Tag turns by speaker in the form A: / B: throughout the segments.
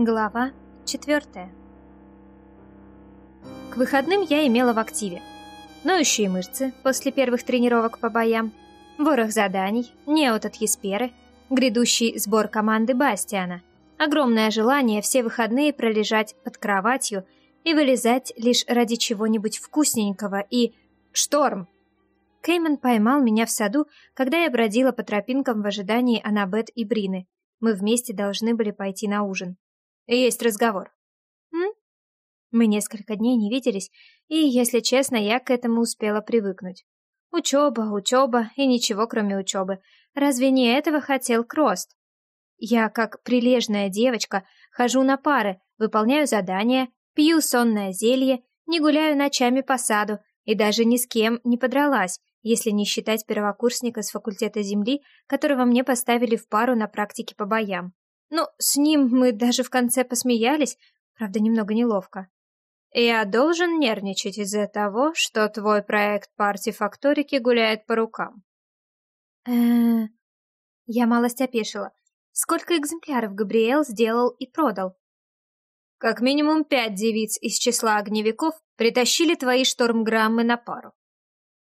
A: Глава четвертая. К выходным я имела в активе. Ноющие мышцы после первых тренировок по боям, ворох заданий, неот от Есперы, грядущий сбор команды Бастиана, огромное желание все выходные пролежать под кроватью и вылезать лишь ради чего-нибудь вкусненького и... Шторм! Кейман поймал меня в саду, когда я бродила по тропинкам в ожидании Анабет и Брины. Мы вместе должны были пойти на ужин. Есть разговор. М? Мы несколько дней не виделись, и, если честно, я к этому успела привыкнуть. Учеба, учеба и ничего, кроме учебы. Разве не этого хотел Крост? Я, как прилежная девочка, хожу на пары, выполняю задания, пью сонное зелье, не гуляю ночами по саду и даже ни с кем не подралась, если не считать первокурсника с факультета земли, которого мне поставили в пару на практике по боям. Ну, с ним мы даже в конце посмеялись, правда, немного неловко. Я должен нервничать из-за того, что твой проект по артефакторике гуляет по рукам. э Я малость опешила. Сколько экземпляров Габриэл сделал и продал? Как минимум пять девиц из числа огневиков притащили твои штормграммы на пару.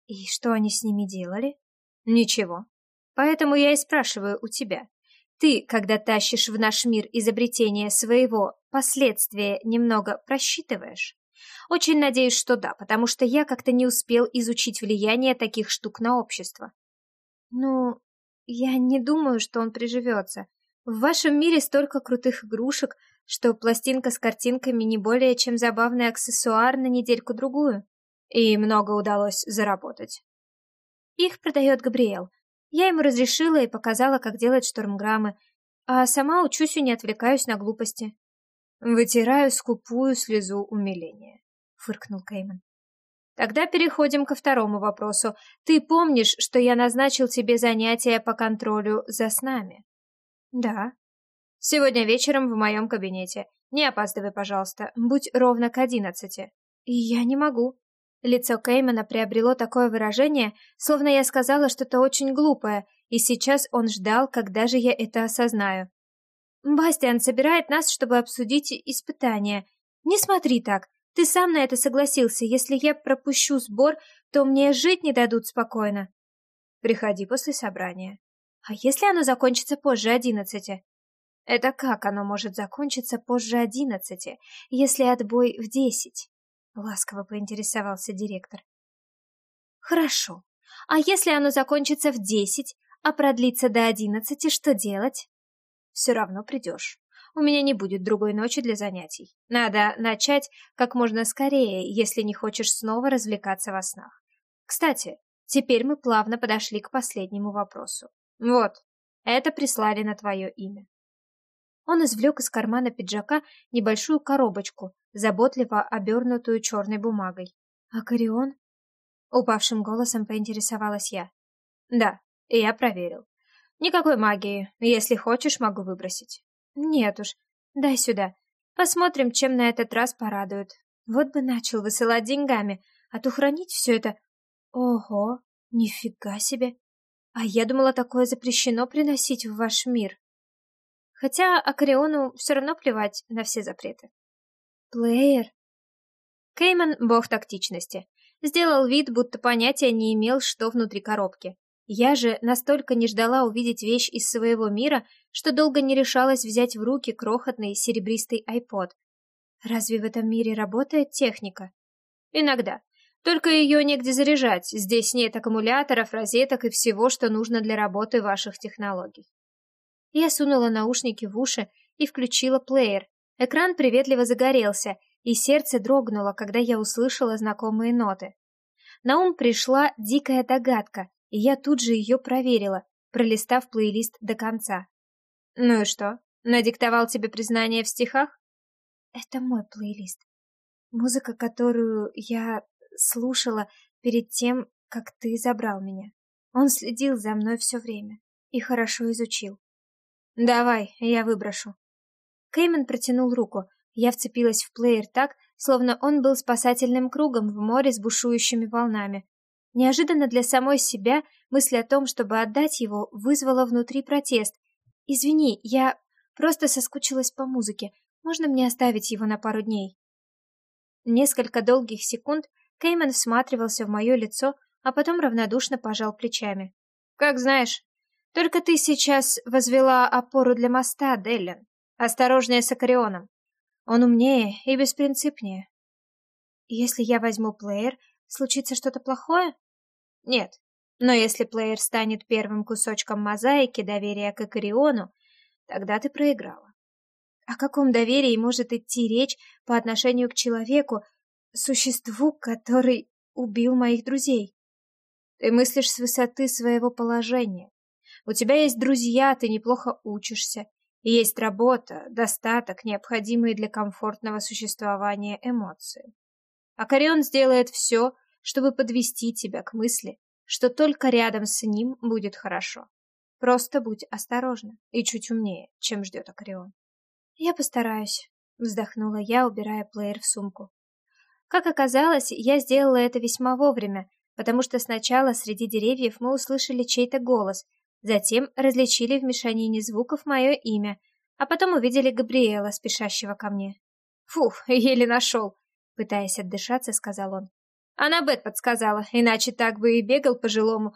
A: И что они с ними делали? Ничего. Поэтому я и спрашиваю у тебя. Ты, когда тащишь в наш мир изобретение своего, последствия немного просчитываешь? Очень надеюсь, что да, потому что я как-то не успел изучить влияние таких штук на общество. Ну, я не думаю, что он приживется. В вашем мире столько крутых игрушек, что пластинка с картинками не более чем забавный аксессуар на недельку-другую. И много удалось заработать. Их продает Габриэл. Я ему разрешила и показала, как делать штормграммы, а сама учусь и не отвлекаюсь на глупости. «Вытираю скупую слезу умиления», — фыркнул Кейман. «Тогда переходим ко второму вопросу. Ты помнишь, что я назначил тебе занятия по контролю за снами?» «Да». «Сегодня вечером в моем кабинете. Не опаздывай, пожалуйста. Будь ровно к одиннадцати». «Я не могу», Лицо Кеймана приобрело такое выражение, словно я сказала что-то очень глупое, и сейчас он ждал, когда же я это осознаю. «Бастиан собирает нас, чтобы обсудить испытания. Не смотри так. Ты сам на это согласился. Если я пропущу сбор, то мне жить не дадут спокойно. Приходи после собрания. А если оно закончится позже одиннадцати? Это как оно может закончиться позже одиннадцати, если отбой в десять? Ласково поинтересовался директор. Хорошо. А если оно закончится в десять, а продлится до одиннадцати, что делать? Все равно придешь. У меня не будет другой ночи для занятий. Надо начать как можно скорее, если не хочешь снова развлекаться во снах. Кстати, теперь мы плавно подошли к последнему вопросу. Вот, это прислали на твое имя. Он извлек из кармана пиджака небольшую коробочку, заботливо обернутую черной бумагой. «Акарион?» Упавшим голосом поинтересовалась я. «Да, я проверил. Никакой магии. Если хочешь, могу выбросить». «Нет уж. Дай сюда. Посмотрим, чем на этот раз порадуют. Вот бы начал высылать деньгами, а то хранить все это... Ого, нифига себе. А я думала, такое запрещено приносить в ваш мир». Хотя Акариону все равно плевать на все запреты. Плеер. Кейман — бог тактичности. Сделал вид, будто понятия не имел, что внутри коробки. Я же настолько не ждала увидеть вещь из своего мира, что долго не решалась взять в руки крохотный серебристый айпод. Разве в этом мире работает техника? Иногда. Только ее негде заряжать, здесь нет аккумуляторов, розеток и всего, что нужно для работы ваших технологий. Я сунула наушники в уши и включила плеер. Экран приветливо загорелся, и сердце дрогнуло, когда я услышала знакомые ноты. На ум пришла дикая догадка, и я тут же ее проверила, пролистав плейлист до конца. «Ну и что, надиктовал тебе признание в стихах?» «Это мой плейлист. Музыка, которую я слушала перед тем, как ты забрал меня. Он следил за мной все время и хорошо изучил. «Давай, я выброшу». Кеймен протянул руку. Я вцепилась в плеер так, словно он был спасательным кругом в море с бушующими волнами. Неожиданно для самой себя мысль о том, чтобы отдать его, вызвала внутри протест. «Извини, я просто соскучилась по музыке. Можно мне оставить его на пару дней?» Несколько долгих секунд Кеймен всматривался в мое лицо, а потом равнодушно пожал плечами. «Как знаешь. Только ты сейчас возвела опору для моста, Деллен. Осторожнее с Акарионом. Он умнее и беспринципнее. Если я возьму плеер, случится что-то плохое? Нет. Но если плеер станет первым кусочком мозаики доверия к Акариону, тогда ты проиграла. О каком доверии может идти речь по отношению к человеку, существу, который убил моих друзей? Ты мыслишь с высоты своего положения. У тебя есть друзья, ты неплохо учишься, есть работа, достаток, необходимые для комфортного существования эмоции. Акарион сделает все, чтобы подвести тебя к мысли, что только рядом с ним будет хорошо. Просто будь осторожна и чуть умнее, чем ждет Акарион. Я постараюсь, вздохнула я, убирая плеер в сумку. Как оказалось, я сделала это весьма вовремя, потому что сначала среди деревьев мы услышали чей-то голос, Затем различили в мешанине звуков мое имя, а потом увидели Габриэла, спешащего ко мне. «Фух, еле нашел!» Пытаясь отдышаться, сказал он. «Она Бет подсказала, иначе так бы и бегал по-жилому.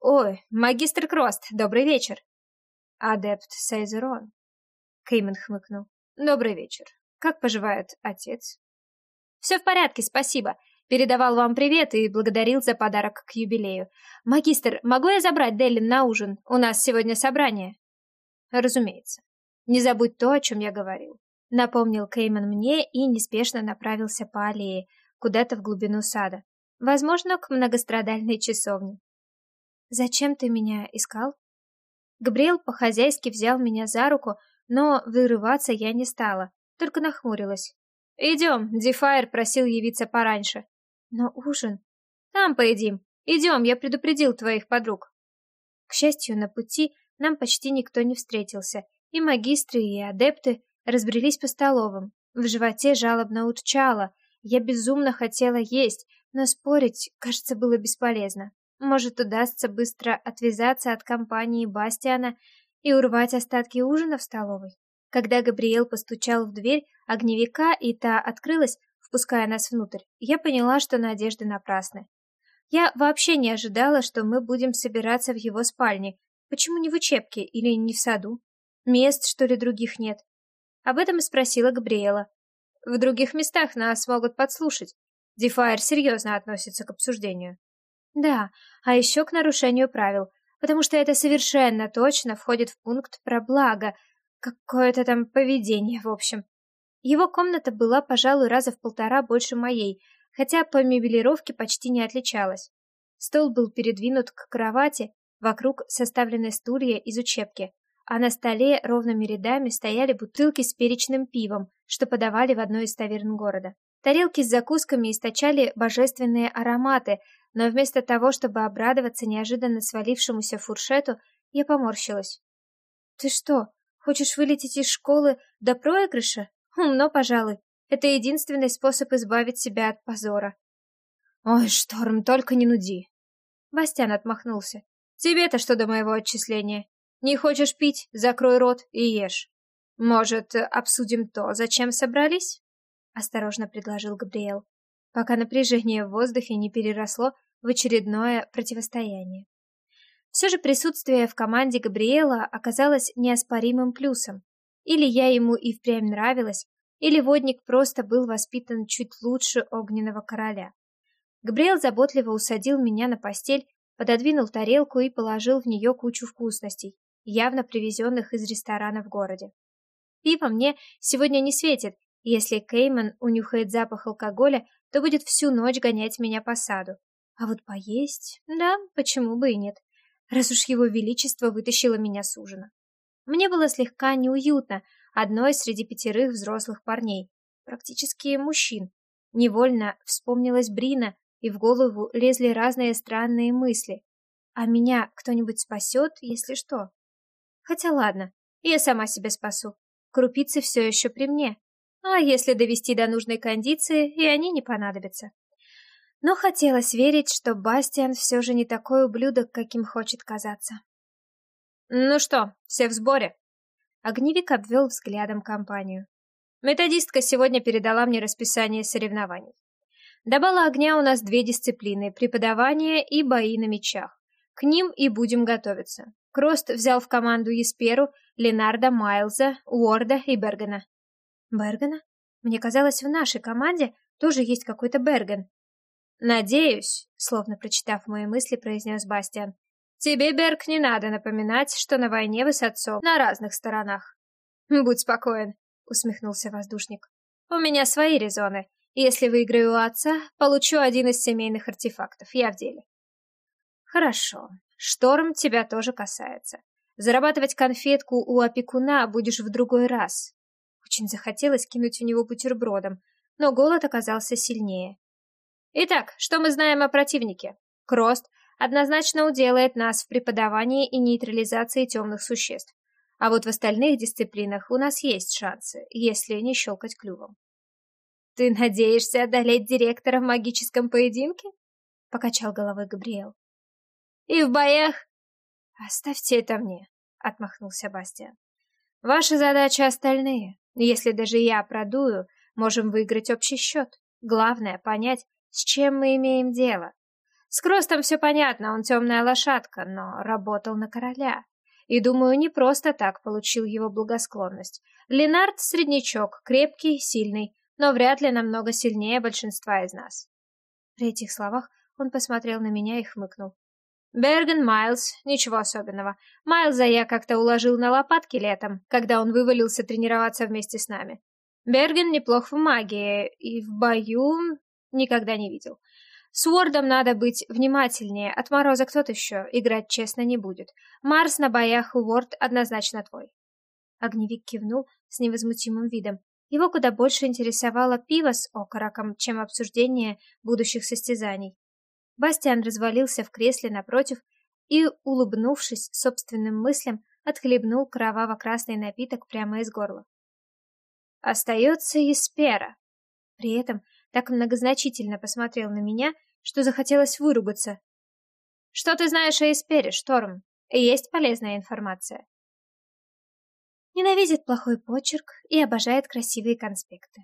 A: Ой, магистр Крост, добрый вечер!» «Адепт Сейзерон», — Кеймен хмыкнул. «Добрый вечер. Как поживает отец?» «Все в порядке, спасибо. Передавал вам привет и благодарил за подарок к юбилею. Магистр, могу я забрать Деллин на ужин? У нас сегодня собрание. Разумеется. Не забудь то, о чем я говорил. Напомнил Кейман мне и неспешно направился по аллее, куда-то в глубину сада. Возможно, к многострадальной часовне. «Зачем ты меня искал?» Габриэл по-хозяйски взял меня за руку, но вырываться я не стала, только нахмурилась. «Идем, Дефайр просил явиться пораньше. Но ужин... Там поедим. Идем, я предупредил твоих подруг. К счастью, на пути нам почти никто не встретился. И магистры, и адепты разбрелись по столовым. В животе жалобно урчало. Я безумно хотела есть, но спорить, кажется, было бесполезно. Может, удастся быстро отвязаться от компании Бастиана и урвать остатки ужина в столовой. Когда Габриэл постучал в дверь огневика, и та открылась, впуская нас внутрь, я поняла, что надежды напрасны. Я вообще не ожидала, что мы будем собираться в его спальне. Почему не в учебке или не в саду? Мест, что ли, других нет? Об этом и спросила Габриэла. В других местах нас могут подслушать. Дефайр серьезно относится к обсуждению. Да, а еще к нарушению правил, потому что это совершенно точно входит в пункт про благо, какое-то там поведение, в общем. Его комната была, пожалуй, раза в полтора больше моей, хотя по мебелировке почти не отличалась. Стол был передвинут к кровати, вокруг составлены стулья из учебки, а на столе ровными рядами стояли бутылки с перечным пивом, что подавали в одной из таверн города. Тарелки с закусками источали божественные ароматы, но вместо того, чтобы обрадоваться неожиданно свалившемуся фуршету, я поморщилась. «Ты что, хочешь вылететь из школы до проигрыша?» Умно, пожалуй. Это единственный способ избавить себя от позора. Ой, Шторм, только не нуди. Бастян отмахнулся. Тебе-то что до моего отчисления? Не хочешь пить? Закрой рот и ешь. Может, обсудим то, зачем собрались? Осторожно предложил Габриэл, пока напряжение в воздухе не переросло в очередное противостояние. Все же присутствие в команде Габриэла оказалось неоспоримым плюсом. Или я ему и впрямь нравилась, или водник просто был воспитан чуть лучше огненного короля. Габриэл заботливо усадил меня на постель, пододвинул тарелку и положил в нее кучу вкусностей, явно привезенных из ресторана в городе. Пиво мне сегодня не светит, если Кейман унюхает запах алкоголя, то будет всю ночь гонять меня по саду. А вот поесть, да, почему бы и нет, раз уж его величество вытащило меня с ужина. Мне было слегка неуютно, одной среди пятерых взрослых парней, практически мужчин. Невольно вспомнилась Брина, и в голову лезли разные странные мысли. А меня кто-нибудь спасет, если что? Хотя ладно, я сама себя спасу. Крупицы все еще при мне. А если довести до нужной кондиции, и они не понадобятся. Но хотелось верить, что Бастиан все же не такой ублюдок, каким хочет казаться. «Ну что, все в сборе?» Огневик обвел взглядом компанию. Методистка сегодня передала мне расписание соревнований. До бала огня у нас две дисциплины – преподавание и бои на мечах. К ним и будем готовиться. Крост взял в команду Есперу, Ленарда, Майлза, Уорда и Бергена. Бергена? Мне казалось, в нашей команде тоже есть какой-то Берген. «Надеюсь», — словно прочитав мои мысли, произнес Бастиан, «тебе, Берг, не надо напоминать, что на войне вы с отцом на разных сторонах». «Будь спокоен», — усмехнулся воздушник. «У меня свои резоны. Если выиграю у отца, получу один из семейных артефактов. Я в деле». «Хорошо. Шторм тебя тоже касается. Зарабатывать конфетку у опекуна будешь в другой раз». Очень захотелось кинуть в него бутербродом, но голод оказался сильнее. Итак, что мы знаем о противнике? Крост однозначно уделает нас в преподавании и нейтрализации темных существ. А вот в остальных дисциплинах у нас есть шансы, если не щелкать клювом. «Ты надеешься одолеть директора в магическом поединке?» — покачал головой Габриэл. «И в боях?» «Оставьте это мне», — отмахнулся Бастиан. «Ваша задача остальные. Если даже я продую, можем выиграть общий счет. Главное — понять, с чем мы имеем дело? С Кростом все понятно, он темная лошадка, но работал на короля. И, думаю, не просто так получил его благосклонность. Ленард — среднячок, крепкий, сильный, но вряд ли намного сильнее большинства из нас. При этих словах он посмотрел на меня и хмыкнул. Берген Майлз, ничего особенного. Майлза я как-то уложил на лопатки летом, когда он вывалился тренироваться вместе с нами. Берген неплох в магии, и в бою Никогда не видел. С Уордом надо быть внимательнее, отморозок тот еще, играть честно не будет. Марс на боях Уорд однозначно твой. Огневик кивнул с невозмутимым видом. Его куда больше интересовало пиво с окороком, чем обсуждение будущих состязаний. Бастиан развалился в кресле напротив и, улыбнувшись собственным мыслям, отхлебнул кроваво-красный напиток прямо из горла. Остается Еспера. При этом так многозначительно посмотрел на меня, что захотелось выругаться. «Что ты знаешь о Эспере, Шторм? Есть полезная информация?» Ненавидит плохой почерк и обожает красивые конспекты.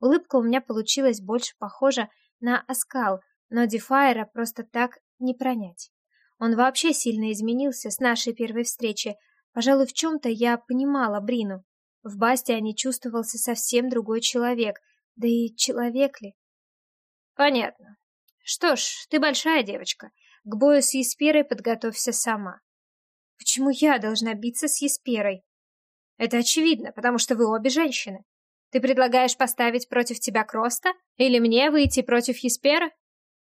A: Улыбка у меня получилась больше похожа на оскал, но Дефайра просто так не пронять. Он вообще сильно изменился с нашей первой встречи. Пожалуй, в чем-то я понимала Брину. В Бастиане чувствовался совсем другой человек, да и человек ли? Понятно. Что ж, ты большая девочка. К бою с Есперой подготовься сама. Почему я должна биться с Есперой? Это очевидно, потому что вы обе женщины. Ты предлагаешь поставить против тебя Кроста? Или мне выйти против Еспера?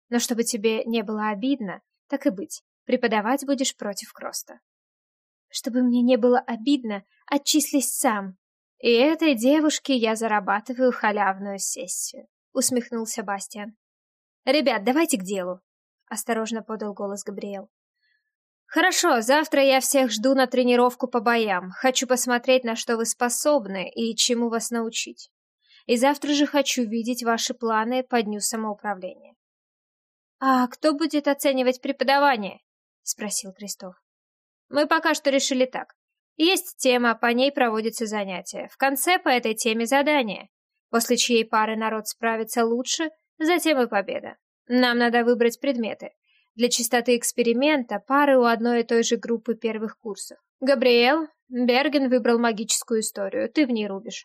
A: Но чтобы тебе не было обидно, так и быть, преподавать будешь против Кроста. Чтобы мне не было обидно, отчислись сам, и этой девушке я зарабатываю халявную сессию, усмехнулся Бастиан. Ребят, давайте к делу, осторожно подал голос Габриэл. Хорошо, завтра я всех жду на тренировку по боям. Хочу посмотреть, на что вы способны и чему вас научить. И завтра же хочу видеть ваши планы по дню самоуправления. А кто будет оценивать преподавание? спросил Крестов. Мы пока что решили так. Есть тема, по ней проводятся занятия. В конце по этой теме задание. После чьей пары народ справится лучше, затем и победа. Нам надо выбрать предметы. Для чистоты эксперимента пары у одной и той же группы первых курсов. Габриэл, Берген выбрал магическую историю, ты в ней рубишь.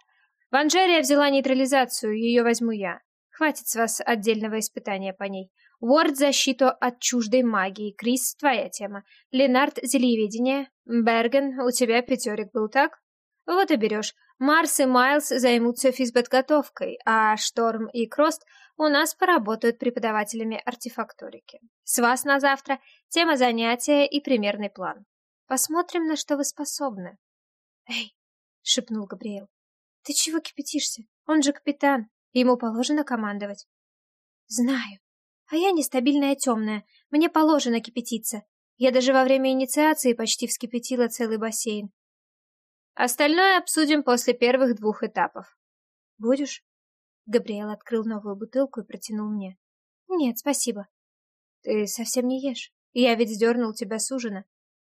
A: Ванжерия взяла нейтрализацию, ее возьму я. Хватит с вас отдельного испытания по ней. Уорд — защиту от чуждой магии. Крис — твоя тема. Ленард — зельеведение. Берген, у тебя пятерик был, так? Вот и берешь. Марс и Майлз займутся физподготовкой, а Шторм и Крост у нас поработают преподавателями артефакторики. С вас на завтра тема занятия и примерный план. Посмотрим, на что вы способны. «Эй!» — шепнул Габриэл. «Ты чего кипятишься? Он же капитан. Ему положено командовать». «Знаю», а я нестабильная темная, мне положено кипятиться. Я даже во время инициации почти вскипятила целый бассейн. Остальное обсудим после первых двух этапов. Будешь? Габриэл открыл новую бутылку и протянул мне. Нет, спасибо. Ты совсем не ешь. Я ведь сдернул тебя с ужина.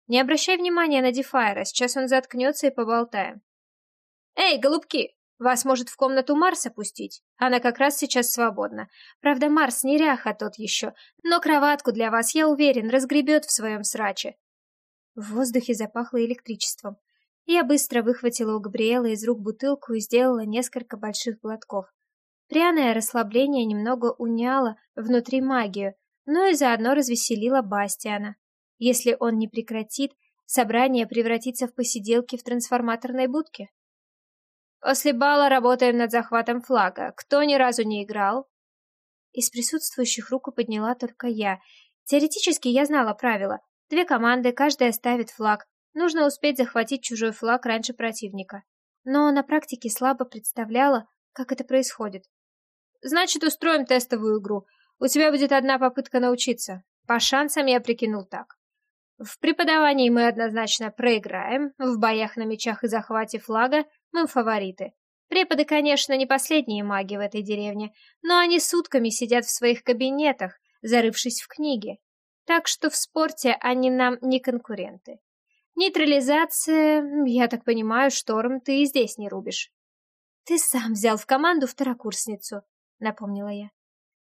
A: Не обращай внимания на Дефайра, сейчас он заткнется и поболтаем. Эй, голубки! Вас может в комнату Марса пустить. Она как раз сейчас свободна. Правда, Марс неряха тот еще, но кроватку для вас, я уверен, разгребет в своем сраче. В воздухе запахло электричеством. Я быстро выхватила у Габриэла из рук бутылку и сделала несколько больших глотков. Пряное расслабление немного уняло внутри магию, но и заодно развеселило Бастиана. Если он не прекратит, собрание превратится в посиделки в трансформаторной будке. После бала работаем над захватом флага. Кто ни разу не играл? Из присутствующих руку подняла только я. Теоретически я знала правила. Две команды, каждая ставит флаг. Нужно успеть захватить чужой флаг раньше противника. Но на практике слабо представляла, как это происходит. Значит, устроим тестовую игру. У тебя будет одна попытка научиться. По шансам я прикинул так. В преподавании мы однозначно проиграем, в боях на мечах и захвате флага мы фавориты. Преподы, конечно, не последние маги в этой деревне, но они сутками сидят в своих кабинетах, зарывшись в книги. Так что в спорте они нам не конкуренты. Нейтрализация, я так понимаю, шторм ты и здесь не рубишь. Ты сам взял в команду второкурсницу, напомнила я.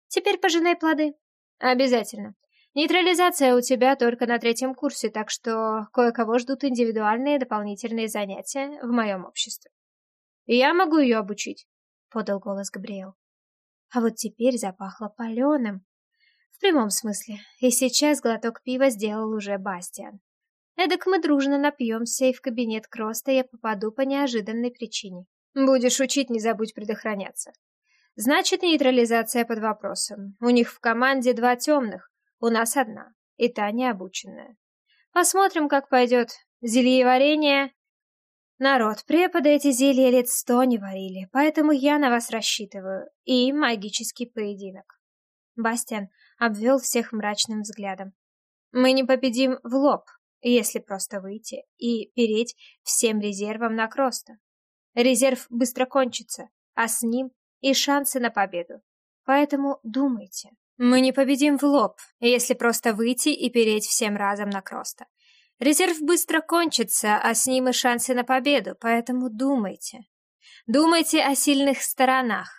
A: Теперь пожинай плоды. Обязательно. Нейтрализация у тебя только на третьем курсе, так что кое-кого ждут индивидуальные дополнительные занятия в моем обществе. Я могу ее обучить, — подал голос Габриэл. А вот теперь запахло паленым. В прямом смысле. И сейчас глоток пива сделал уже Бастиан. Эдак мы дружно напьемся, и в кабинет Кроста я попаду по неожиданной причине. Будешь учить, не забудь предохраняться. Значит, нейтрализация под вопросом. У них в команде два темных, у нас одна, и та необученная. Посмотрим, как пойдет. Зельеварение... Народ, преподы эти зелья лет сто не варили, поэтому я на вас рассчитываю. И магический поединок. Бастиан обвел всех мрачным взглядом. Мы не победим в лоб, если просто выйти и переть всем резервом на Кроста. Резерв быстро кончится, а с ним и шансы на победу. Поэтому думайте. Мы не победим в лоб, если просто выйти и переть всем разом на Кроста. Резерв быстро кончится, а с ним и шансы на победу, поэтому думайте. Думайте о сильных сторонах,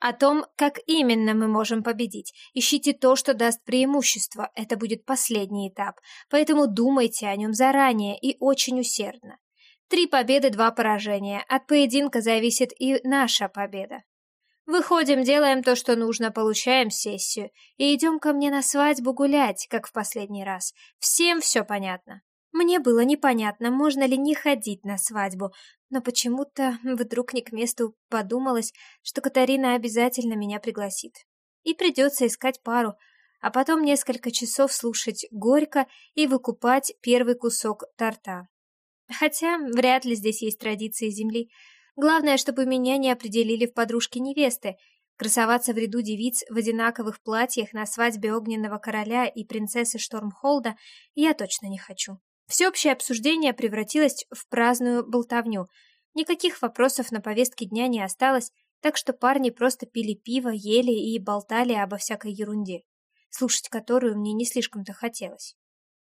A: о том, как именно мы можем победить. Ищите то, что даст преимущество. Это будет последний этап, поэтому думайте о нем заранее и очень усердно. Три победы, два поражения. От поединка зависит и наша победа. Выходим, делаем то, что нужно, получаем сессию и идем ко мне на свадьбу гулять, как в последний раз. Всем все понятно. Мне было непонятно, можно ли не ходить на свадьбу, но почему-то вдруг не к месту подумалось, что Катарина обязательно меня пригласит. И придется искать пару, а потом несколько часов слушать горько и выкупать первый кусок торта. Хотя вряд ли здесь есть традиции земли, Главное, чтобы меня не определили в подружки невесты. Красоваться в ряду девиц в одинаковых платьях на свадьбе огненного короля и принцессы Штормхолда я точно не хочу. Всеобщее обсуждение превратилось в праздную болтовню. Никаких вопросов на повестке дня не осталось, так что парни просто пили пиво, ели и болтали обо всякой ерунде, слушать которую мне не слишком-то хотелось.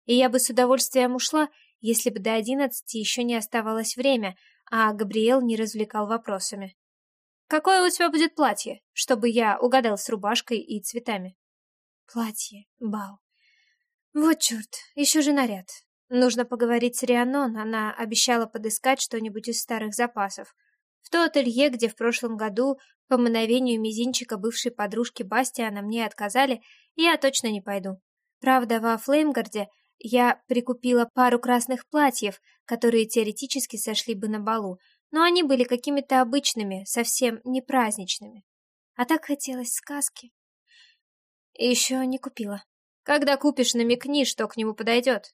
A: И я бы с удовольствием ушла, если бы до одиннадцати еще не оставалось время, а Габриэл не развлекал вопросами. «Какое у тебя будет платье, чтобы я угадал с рубашкой и цветами?» «Платье, бал. Вот черт, еще же наряд. Нужно поговорить с Рианон, она обещала подыскать что-нибудь из старых запасов. В то ателье, где в прошлом году по мановению мизинчика бывшей подружки Бастиана мне отказали, я точно не пойду. Правда, во Флеймгарде я прикупила пару красных платьев, которые теоретически сошли бы на балу, но они были какими-то обычными, совсем не праздничными. А так хотелось сказки. Еще не купила. Когда купишь, намекни, что к нему подойдет.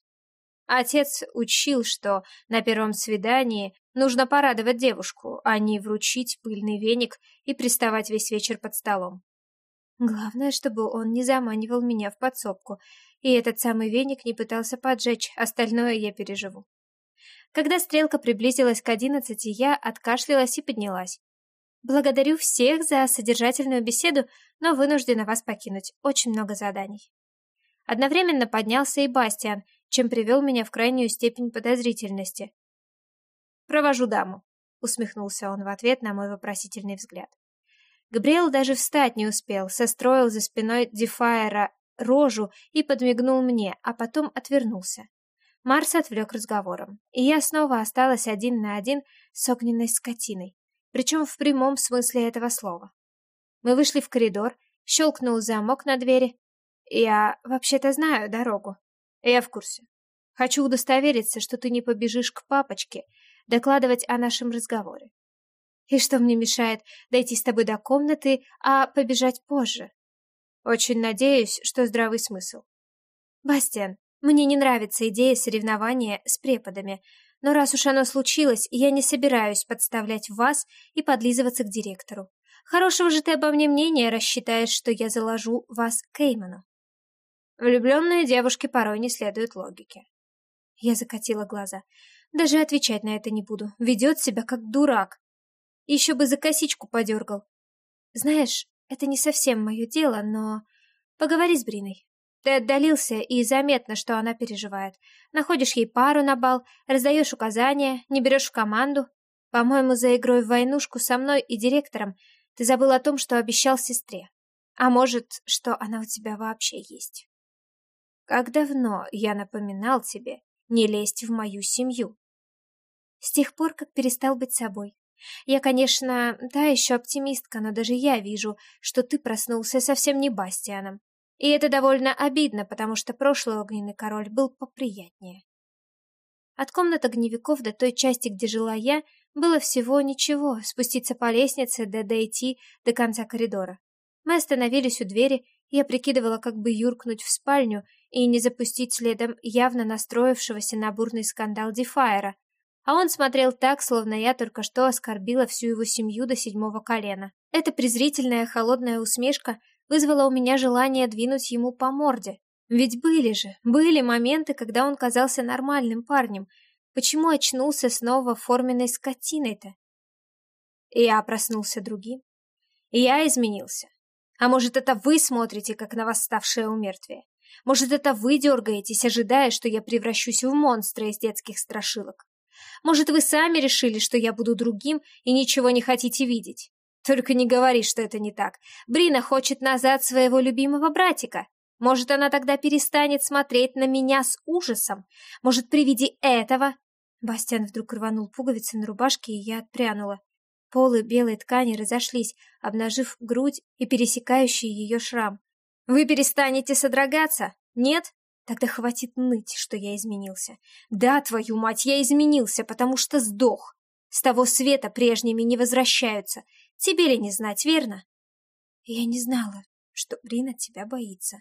A: Отец учил, что на первом свидании нужно порадовать девушку, а не вручить пыльный веник и приставать весь вечер под столом. Главное, чтобы он не заманивал меня в подсобку, и этот самый веник не пытался поджечь, остальное я переживу. Когда стрелка приблизилась к одиннадцати, я откашлялась и поднялась. Благодарю всех за содержательную беседу, но вынуждена вас покинуть. Очень много заданий. Одновременно поднялся и Бастиан, чем привел меня в крайнюю степень подозрительности. Провожу даму. усмехнулся он в ответ на мой вопросительный взгляд. Габриэл даже встать не успел, состроил за спиной Дефайера рожу и подмигнул мне, а потом отвернулся. Марс отвлек разговором, и я снова осталась один на один с огненной скотиной, причем в прямом смысле этого слова. Мы вышли в коридор, щелкнул замок на двери. Я вообще-то знаю дорогу. Я в курсе. Хочу удостовериться, что ты не побежишь к папочке, докладывать о нашем разговоре. И что мне мешает дойти с тобой до комнаты, а побежать позже? Очень надеюсь, что здравый смысл. Бастиан, мне не нравится идея соревнования с преподами, но раз уж оно случилось, я не собираюсь подставлять вас и подлизываться к директору. Хорошего же ты обо мне мнения рассчитаешь, что я заложу вас к Эймону. Влюбленные девушки порой не следуют логике. Я закатила глаза. Даже отвечать на это не буду. Ведет себя как дурак. Еще бы за косичку подергал. Знаешь, это не совсем мое дело, но... Поговори с Бриной. Ты отдалился, и заметно, что она переживает. Находишь ей пару на бал, раздаешь указания, не берешь в команду. По-моему, за игрой в войнушку со мной и директором ты забыл о том, что обещал сестре. А может, что она у тебя вообще есть. Как давно я напоминал тебе не лезть в мою семью? С тех пор, как перестал быть собой. Я, конечно, та еще оптимистка, но даже я вижу, что ты проснулся совсем не Бастианом. И это довольно обидно, потому что прошлый огненный король был поприятнее. От комнаты огневиков до той части, где жила я, было всего ничего, спуститься по лестнице да дойти до конца коридора. Мы остановились у двери, и я прикидывала, как бы юркнуть в спальню и не запустить следом явно настроившегося на бурный скандал Дефайра, а он смотрел так, словно я только что оскорбила всю его семью до седьмого колена. Эта презрительная холодная усмешка вызвала у меня желание двинуть ему по морде. Ведь были же, были моменты, когда он казался нормальным парнем. Почему очнулся снова форменной скотиной-то? Я проснулся другим. Я изменился. А может, это вы смотрите, как на восставшее умертвие? Может, это вы дергаетесь, ожидая, что я превращусь в монстра из детских страшилок? Может, вы сами решили, что я буду другим и ничего не хотите видеть? Только не говори, что это не так. Брина хочет назад своего любимого братика. Может, она тогда перестанет смотреть на меня с ужасом? Может, при виде этого... Бастиан вдруг рванул пуговицы на рубашке, и я отпрянула. Полы белой ткани разошлись, обнажив грудь и пересекающий ее шрам. «Вы перестанете содрогаться? Нет? Тогда хватит ныть, что я изменился. Да, твою мать, я изменился, потому что сдох. С того света прежними не возвращаются. Тебе ли не знать, верно? Я не знала, что Брина тебя боится.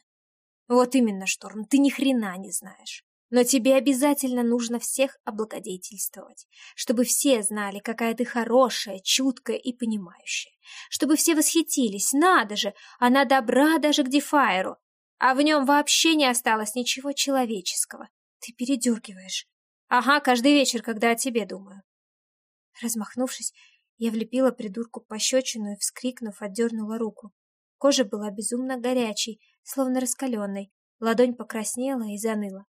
A: Вот именно, Шторм, ты ни хрена не знаешь. Но тебе обязательно нужно всех облагодетельствовать, чтобы все знали, какая ты хорошая, чуткая и понимающая. Чтобы все восхитились, надо же, она добра даже к Дефайру, а в нем вообще не осталось ничего человеческого. Ты передергиваешь. Ага, каждый вечер, когда о тебе думаю. Размахнувшись, я влепила придурку пощечину и, вскрикнув, отдернула руку. Кожа была безумно горячей, словно раскаленной, ладонь покраснела и заныла.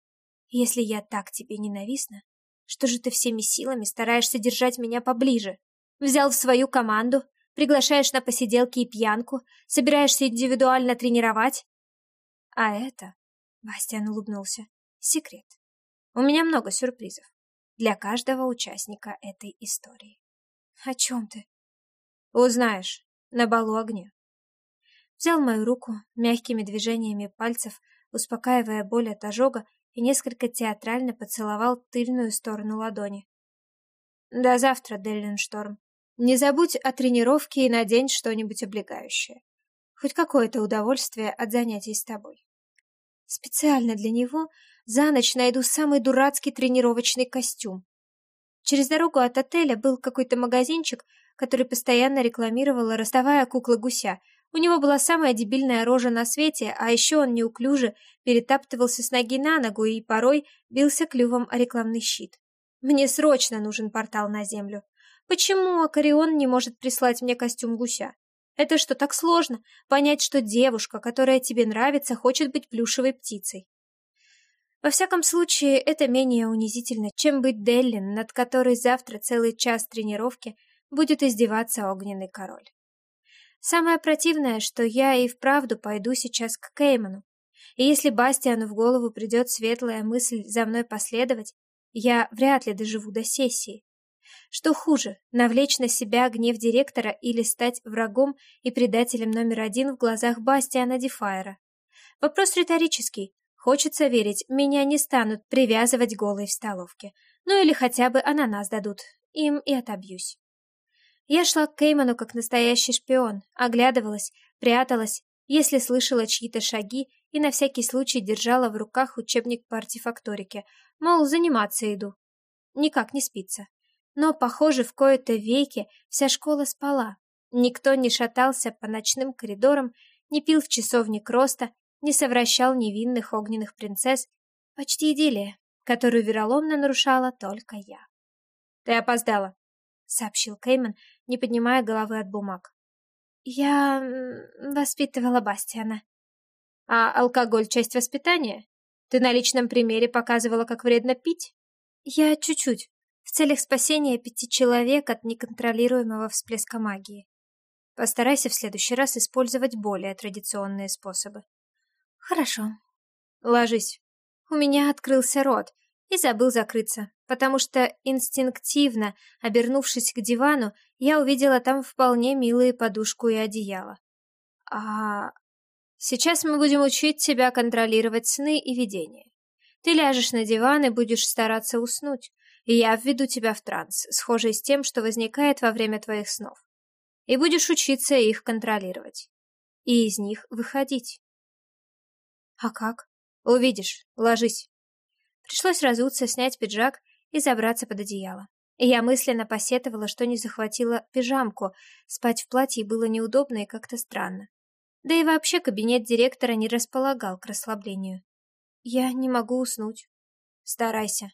A: «Если я так тебе ненавистна, что же ты всеми силами стараешься держать меня поближе? Взял в свою команду, приглашаешь на посиделки и пьянку, собираешься индивидуально тренировать, а это, Бастиан улыбнулся, секрет. У меня много сюрпризов для каждого участника этой истории. О чем ты? Узнаешь на балу огня. Взял мою руку мягкими движениями пальцев, успокаивая боль от ожога, и несколько театрально поцеловал тыльную сторону ладони. До завтра, Делленшторм. Не забудь о тренировке и надень что-нибудь облегающее. Хоть какое-то удовольствие от занятий с тобой. Специально для него за ночь найду самый дурацкий тренировочный костюм. Через дорогу от отеля был какой-то магазинчик, который постоянно рекламировала ростовая кукла-гуся. У него была самая дебильная рожа на свете, а еще он неуклюже перетаптывался с ноги на ногу и порой бился клювом о рекламный щит. Мне срочно нужен портал на землю. Почему Акарион не может прислать мне костюм гуся? Это что, так сложно? Понять, что девушка, которая тебе нравится, хочет быть плюшевой птицей. Во всяком случае, это менее унизительно, чем быть Деллин, над которой завтра целый час тренировки будет издеваться огненный король. Самое противное, что я и вправду пойду сейчас к Кейману. И если Бастиану в голову придет светлая мысль за мной последовать, я вряд ли доживу до сессии. Что хуже, навлечь на себя гнев директора или стать врагом и предателем номер один в глазах Бастиана Дефайра? Вопрос риторический. Хочется верить, меня не станут привязывать голой в столовке. Ну или хотя бы ананас дадут. Им и отобьюсь. Я шла к Кейману как настоящий шпион, оглядывалась, пряталась, если слышала чьи-то шаги и на всякий случай держала в руках учебник по артефакторике, мол, заниматься иду. Никак не спится. Но, похоже, в кои-то веки вся школа спала. Никто не шатался по ночным коридорам, не пил в часовник роста, не совращал невинных огненных принцесс. Почти идиллия, которую вероломно нарушала только я. «Ты опоздала», — сообщил Кейман, не поднимая головы от бумаг. «Я воспитывала Бастиана». «А алкоголь — часть воспитания? Ты на личном примере показывала, как вредно пить?» «Я чуть-чуть, в целях спасения пяти человек от неконтролируемого всплеска магии. Постарайся в следующий раз использовать более традиционные способы». «Хорошо». «Ложись. У меня открылся рот, и забыл закрыться, потому что инстинктивно, обернувшись к дивану, я увидела там вполне милые подушку и одеяло. А сейчас мы будем учить тебя контролировать сны и видения. Ты ляжешь на диван и будешь стараться уснуть, я введу тебя в транс, схожий с тем, что возникает во время твоих снов. И будешь учиться их контролировать. И из них выходить. А как? Увидишь. Ложись. Пришлось разуться, снять пиджак и забраться под одеяло. Я мысленно посетовала, что не захватила пижамку. Спать в платье было неудобно и как-то странно. Да и вообще кабинет директора не располагал к расслаблению. Я не могу уснуть. Старайся.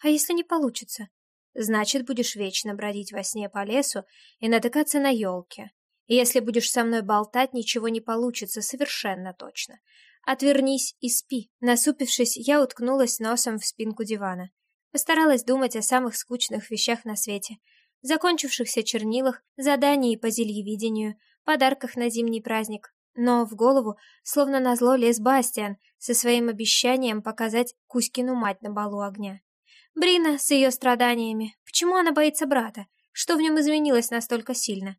A: А если не получится? Значит, будешь вечно бродить во сне по лесу и натыкаться на елки. если будешь со мной болтать, ничего не получится, совершенно точно. Отвернись и спи. Насупившись, я уткнулась носом в спинку дивана. Постаралась думать о самых скучных вещах на свете. Закончившихся чернилах, задании по зельевидению, подарках на зимний праздник. Но в голову, словно назло, лез Бастиан со своим обещанием показать Кузькину мать на балу огня. Брина с ее страданиями. Почему она боится брата? Что в нем изменилось настолько сильно?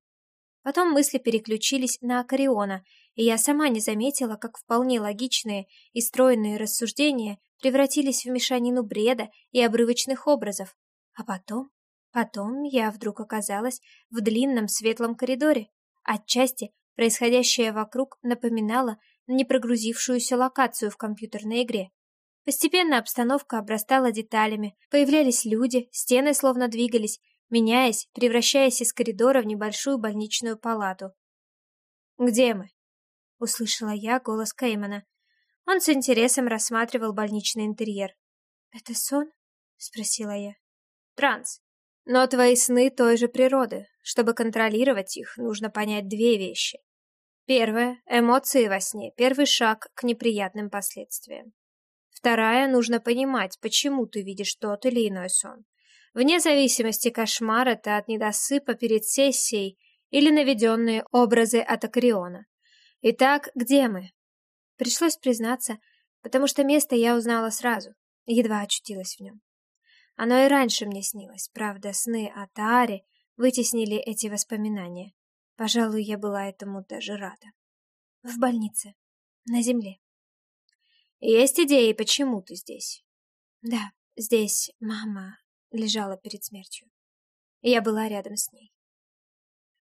A: Потом мысли переключились на Акариона, и я сама не заметила, как вполне логичные и стройные рассуждения превратились в мешанину бреда и обрывочных образов. А потом, потом я вдруг оказалась в длинном светлом коридоре. Отчасти происходящее вокруг напоминало непрогрузившуюся локацию в компьютерной игре. Постепенно обстановка обрастала деталями, появлялись люди, стены словно двигались, меняясь, превращаясь из коридора в небольшую больничную палату. «Где мы?» — услышала я голос Кеймана. Он с интересом рассматривал больничный интерьер. «Это сон?» — спросила я. «Транс. Но твои сны той же природы. Чтобы контролировать их, нужно понять две вещи. Первое — эмоции во сне, первый шаг к неприятным последствиям. Вторая — нужно понимать, почему ты видишь тот или иной сон. Вне зависимости, кошмар это от недосыпа перед сессией или наведенные образы от Акриона. Итак, где мы? Пришлось признаться, потому что место я узнала сразу, едва очутилась в нем. Оно и раньше мне снилось, правда, сны о Тааре вытеснили эти воспоминания. Пожалуй, я была этому даже рада. В больнице. На земле. Есть идеи, почему ты здесь? Да, здесь мама лежала перед смертью. Я была рядом с ней.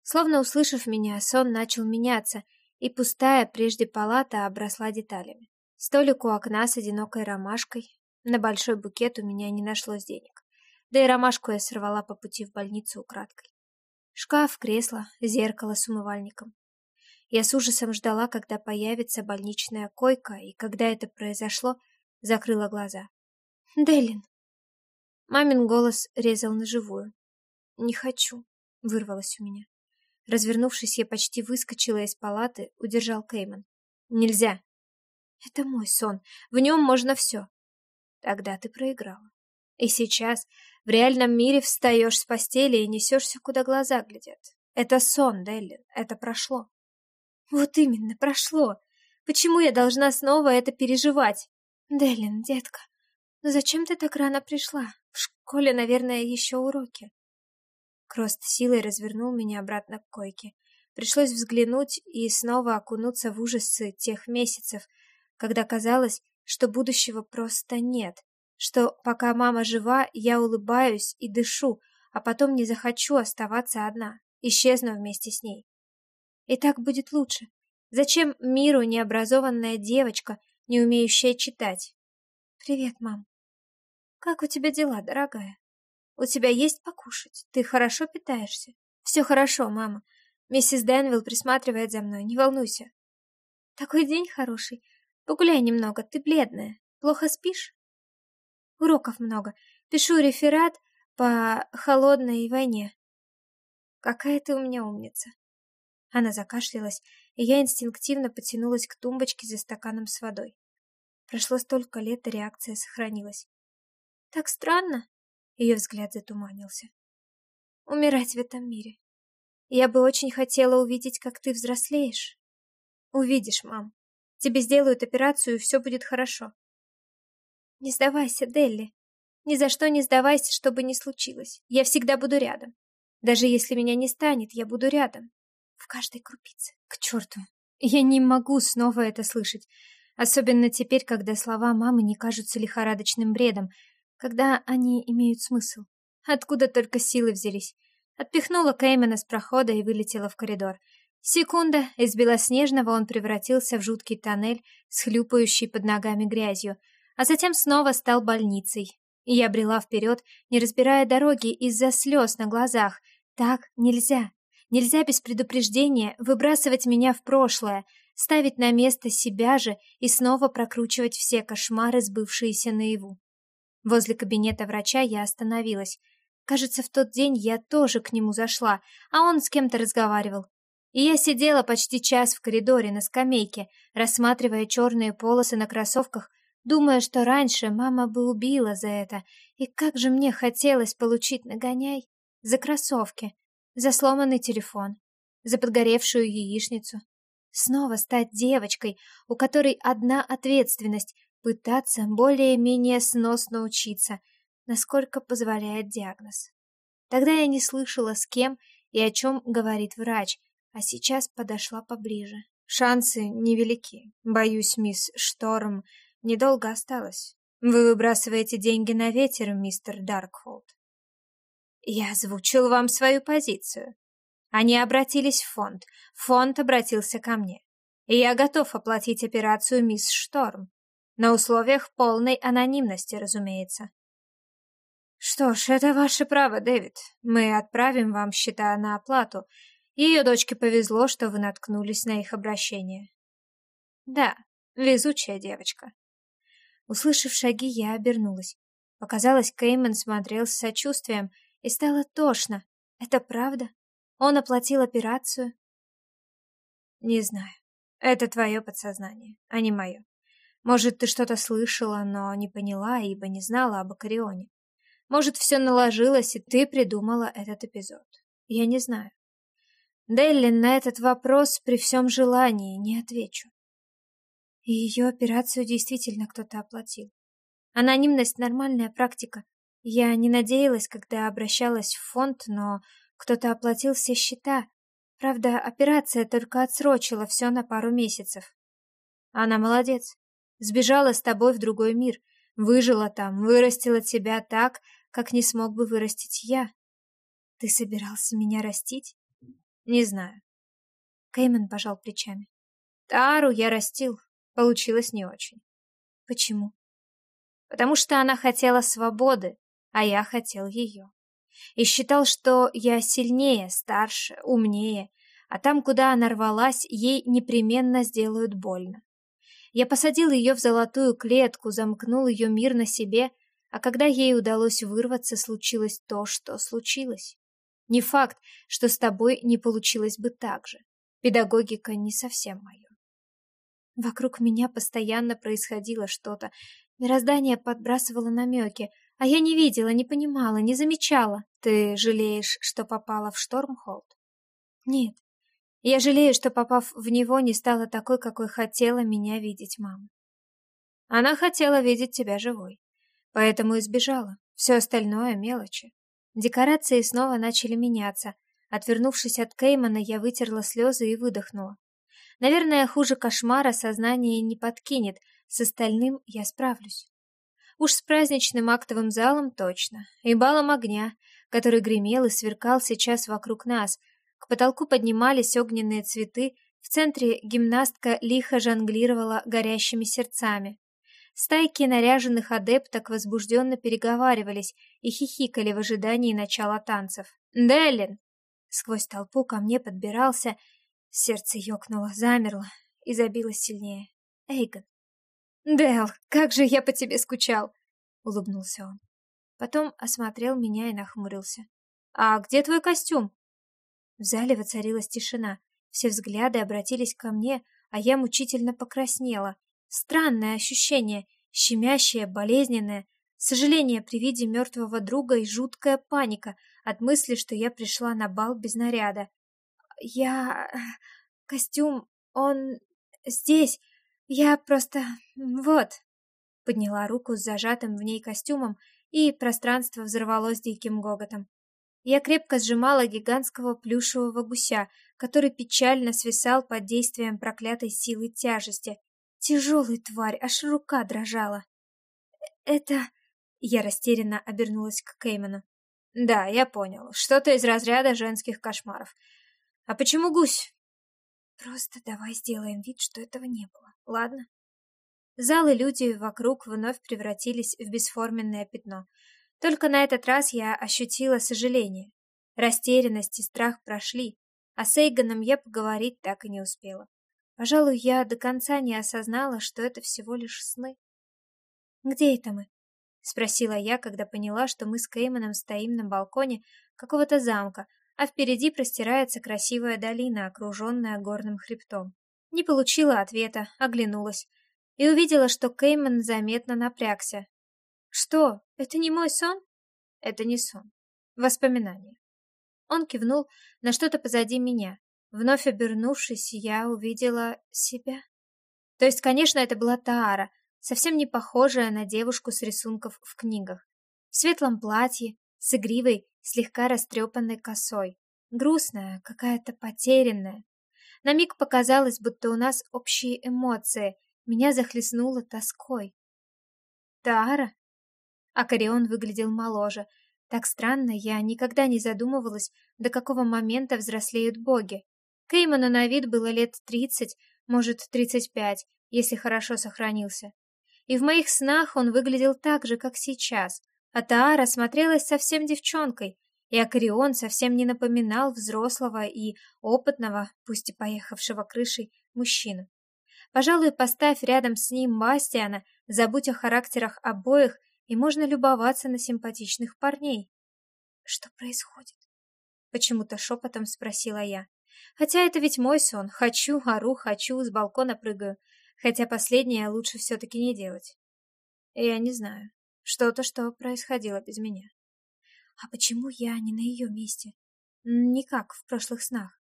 A: Словно услышав меня, сон начал меняться, и пустая прежде палата обросла деталями. Столик у окна с одинокой ромашкой. На большой букет у меня не нашлось денег. Да и ромашку я сорвала по пути в больницу украдкой. Шкаф, кресло, зеркало с умывальником. Я с ужасом ждала, когда появится больничная койка, и когда это произошло, закрыла глаза. «Делин!» Мамин голос резал на живую. «Не хочу», — вырвалось у меня. Развернувшись, я почти выскочила из палаты, удержал Кейман. «Нельзя!» «Это мой сон. В нем можно все». Тогда ты проиграла. И сейчас в реальном мире встаешь с постели и несешься, куда глаза глядят. Это сон, Деллин, это прошло. Вот именно, прошло. Почему я должна снова это переживать? Деллин, детка, зачем ты так рано пришла? В школе, наверное, еще уроки. Крост силой развернул меня обратно к койке. Пришлось взглянуть и снова окунуться в ужасы тех месяцев, когда казалось, что будущего просто нет, что пока мама жива, я улыбаюсь и дышу, а потом не захочу оставаться одна, исчезну вместе с ней. И так будет лучше. Зачем миру необразованная девочка, не умеющая читать? Привет, мам. Как у тебя дела, дорогая? У тебя есть покушать? Ты хорошо питаешься? Все хорошо, мама. Миссис Дэнвилл присматривает за мной, не волнуйся. Такой день хороший. Погуляй немного, ты бледная. Плохо спишь? Уроков много. Пишу реферат по холодной войне. Какая ты у меня умница. Она закашлялась, и я инстинктивно потянулась к тумбочке за стаканом с водой. Прошло столько лет, и реакция сохранилась. Так странно. Ее взгляд затуманился. Умирать в этом мире. Я бы очень хотела увидеть, как ты взрослеешь. Увидишь, мам. Тебе сделают операцию, и все будет хорошо. Не сдавайся, Делли. Ни за что не сдавайся, что бы ни случилось. Я всегда буду рядом. Даже если меня не станет, я буду рядом. В каждой крупице. К черту. Я не могу снова это слышать. Особенно теперь, когда слова мамы не кажутся лихорадочным бредом, когда они имеют смысл. Откуда только силы взялись. Отпихнула Кеймана с прохода и вылетела в коридор. Секунда, из белоснежного он превратился в жуткий тоннель с под ногами грязью, а затем снова стал больницей. И я брела вперед, не разбирая дороги из-за слез на глазах. Так нельзя. Нельзя без предупреждения выбрасывать меня в прошлое, ставить на место себя же и снова прокручивать все кошмары, сбывшиеся наяву. Возле кабинета врача я остановилась. Кажется, в тот день я тоже к нему зашла, а он с кем-то разговаривал. И я сидела почти час в коридоре на скамейке, рассматривая черные полосы на кроссовках, думая, что раньше мама бы убила за это, и как же мне хотелось получить нагоняй за кроссовки, за сломанный телефон, за подгоревшую яичницу. Снова стать девочкой, у которой одна ответственность пытаться более-менее сносно учиться, насколько позволяет диагноз. Тогда я не слышала, с кем и о чем говорит врач, а сейчас подошла поближе. Шансы невелики. Боюсь, мисс Шторм недолго осталось. Вы выбрасываете деньги на ветер, мистер Даркхолд. Я озвучил вам свою позицию. Они обратились в фонд. Фонд обратился ко мне. И я готов оплатить операцию мисс Шторм. На условиях полной анонимности, разумеется. Что ж, это ваше право, Дэвид. Мы отправим вам счета на оплату. Ее дочке повезло, что вы наткнулись на их обращение. Да, везучая девочка. Услышав шаги, я обернулась. Показалось, Кейман смотрел с сочувствием, и стало тошно. Это правда? Он оплатил операцию? Не знаю. Это твое подсознание, а не мое. Может, ты что-то слышала, но не поняла, ибо не знала об Акарионе. Может, все наложилось, и ты придумала этот эпизод. Я не знаю. Деллин, на этот вопрос при всем желании не отвечу. Ее операцию действительно кто-то оплатил. Анонимность — нормальная практика. Я не надеялась, когда обращалась в фонд, но кто-то оплатил все счета. Правда, операция только отсрочила все на пару месяцев. Она молодец. Сбежала с тобой в другой мир, выжила там, вырастила тебя так, как не смог бы вырастить я. Ты собирался меня растить? Не знаю. Кеймен пожал плечами. Тару я растил. Получилось не очень. Почему? Потому что она хотела свободы, а я хотел ее. И считал, что я сильнее, старше, умнее, а там, куда она рвалась, ей непременно сделают больно. Я посадил ее в золотую клетку, замкнул ее мир на себе, а когда ей удалось вырваться, случилось то, что случилось. Не факт, что с тобой не получилось бы так же. Педагогика не совсем мое. Вокруг меня постоянно происходило что-то. Мироздание подбрасывало намеки, а я не видела, не понимала, не замечала. Ты жалеешь, что попала в Штормхолд? Нет. Я жалею, что, попав в него, не стала такой, какой хотела меня видеть мама. Она хотела видеть тебя живой. Поэтому избежала. Все остальное — мелочи. Декорации снова начали меняться. Отвернувшись от Кеймана, я вытерла слезы и выдохнула. Наверное, хуже кошмара сознание не подкинет, с остальным я справлюсь. Уж с праздничным актовым залом точно, и балом огня, который гремел и сверкал сейчас вокруг нас. К потолку поднимались огненные цветы, в центре гимнастка лихо жонглировала горящими сердцами. Стайки наряженных адепток возбужденно переговаривались и хихикали в ожидании начала танцев. «Деллин!» Сквозь толпу ко мне подбирался, сердце ёкнуло, замерло и забилось сильнее. «Эйгон!» «Дэл, как же я по тебе скучал!» — улыбнулся он. Потом осмотрел меня и нахмурился. «А где твой костюм?» В зале воцарилась тишина. Все взгляды обратились ко мне, а я мучительно покраснела. Странное ощущение, щемящее, болезненное, сожаление при виде мертвого друга и жуткая паника от мысли, что я пришла на бал без наряда. Я... костюм, он здесь. Я просто... вот. Подняла руку с зажатым в ней костюмом, и пространство взорвалось диким гоготом. Я крепко сжимала гигантского плюшевого гуся, который печально свисал под действием проклятой силы тяжести, Тяжелый тварь, аж рука дрожала. «Это...» Я растерянно обернулась к Кейману. «Да, я понял. Что-то из разряда женских кошмаров. А почему гусь?» «Просто давай сделаем вид, что этого не было, ладно?» Зал и люди вокруг вновь превратились в бесформенное пятно. Только на этот раз я ощутила сожаление. Растерянность и страх прошли, а с Эйгоном я поговорить так и не успела. Пожалуй, я до конца не осознала, что это всего лишь сны. «Где это мы?» — спросила я, когда поняла, что мы с Кейманом стоим на балконе какого-то замка, а впереди простирается красивая долина, окруженная горным хребтом. Не получила ответа, оглянулась и увидела, что Кейман заметно напрягся. «Что? Это не мой сон?» «Это не сон. Воспоминание». Он кивнул на что-то позади меня, Вновь обернувшись, я увидела себя. То есть, конечно, это была Таара, совсем не похожая на девушку с рисунков в книгах. В светлом платье, с игривой, слегка растрепанной косой. Грустная, какая-то потерянная. На миг показалось, будто у нас общие эмоции. Меня захлестнуло тоской. Таара? Акарион выглядел моложе. Так странно, я никогда не задумывалась, до какого момента взрослеют боги. Кейману на вид было лет тридцать, может, тридцать пять, если хорошо сохранился. И в моих снах он выглядел так же, как сейчас, а Таара смотрелась совсем девчонкой, и Акарион совсем не напоминал взрослого и опытного, пусть и поехавшего крышей, мужчину. Пожалуй, поставь рядом с ним Бастиана, забудь о характерах обоих, и можно любоваться на симпатичных парней. Что происходит? Почему-то шепотом спросила я. Хотя это ведь мой сон. Хочу, ору, хочу, с балкона прыгаю. Хотя последнее лучше все-таки не делать. Я не знаю. Что-то, что происходило без меня. А почему я не на ее месте? Не как в прошлых снах.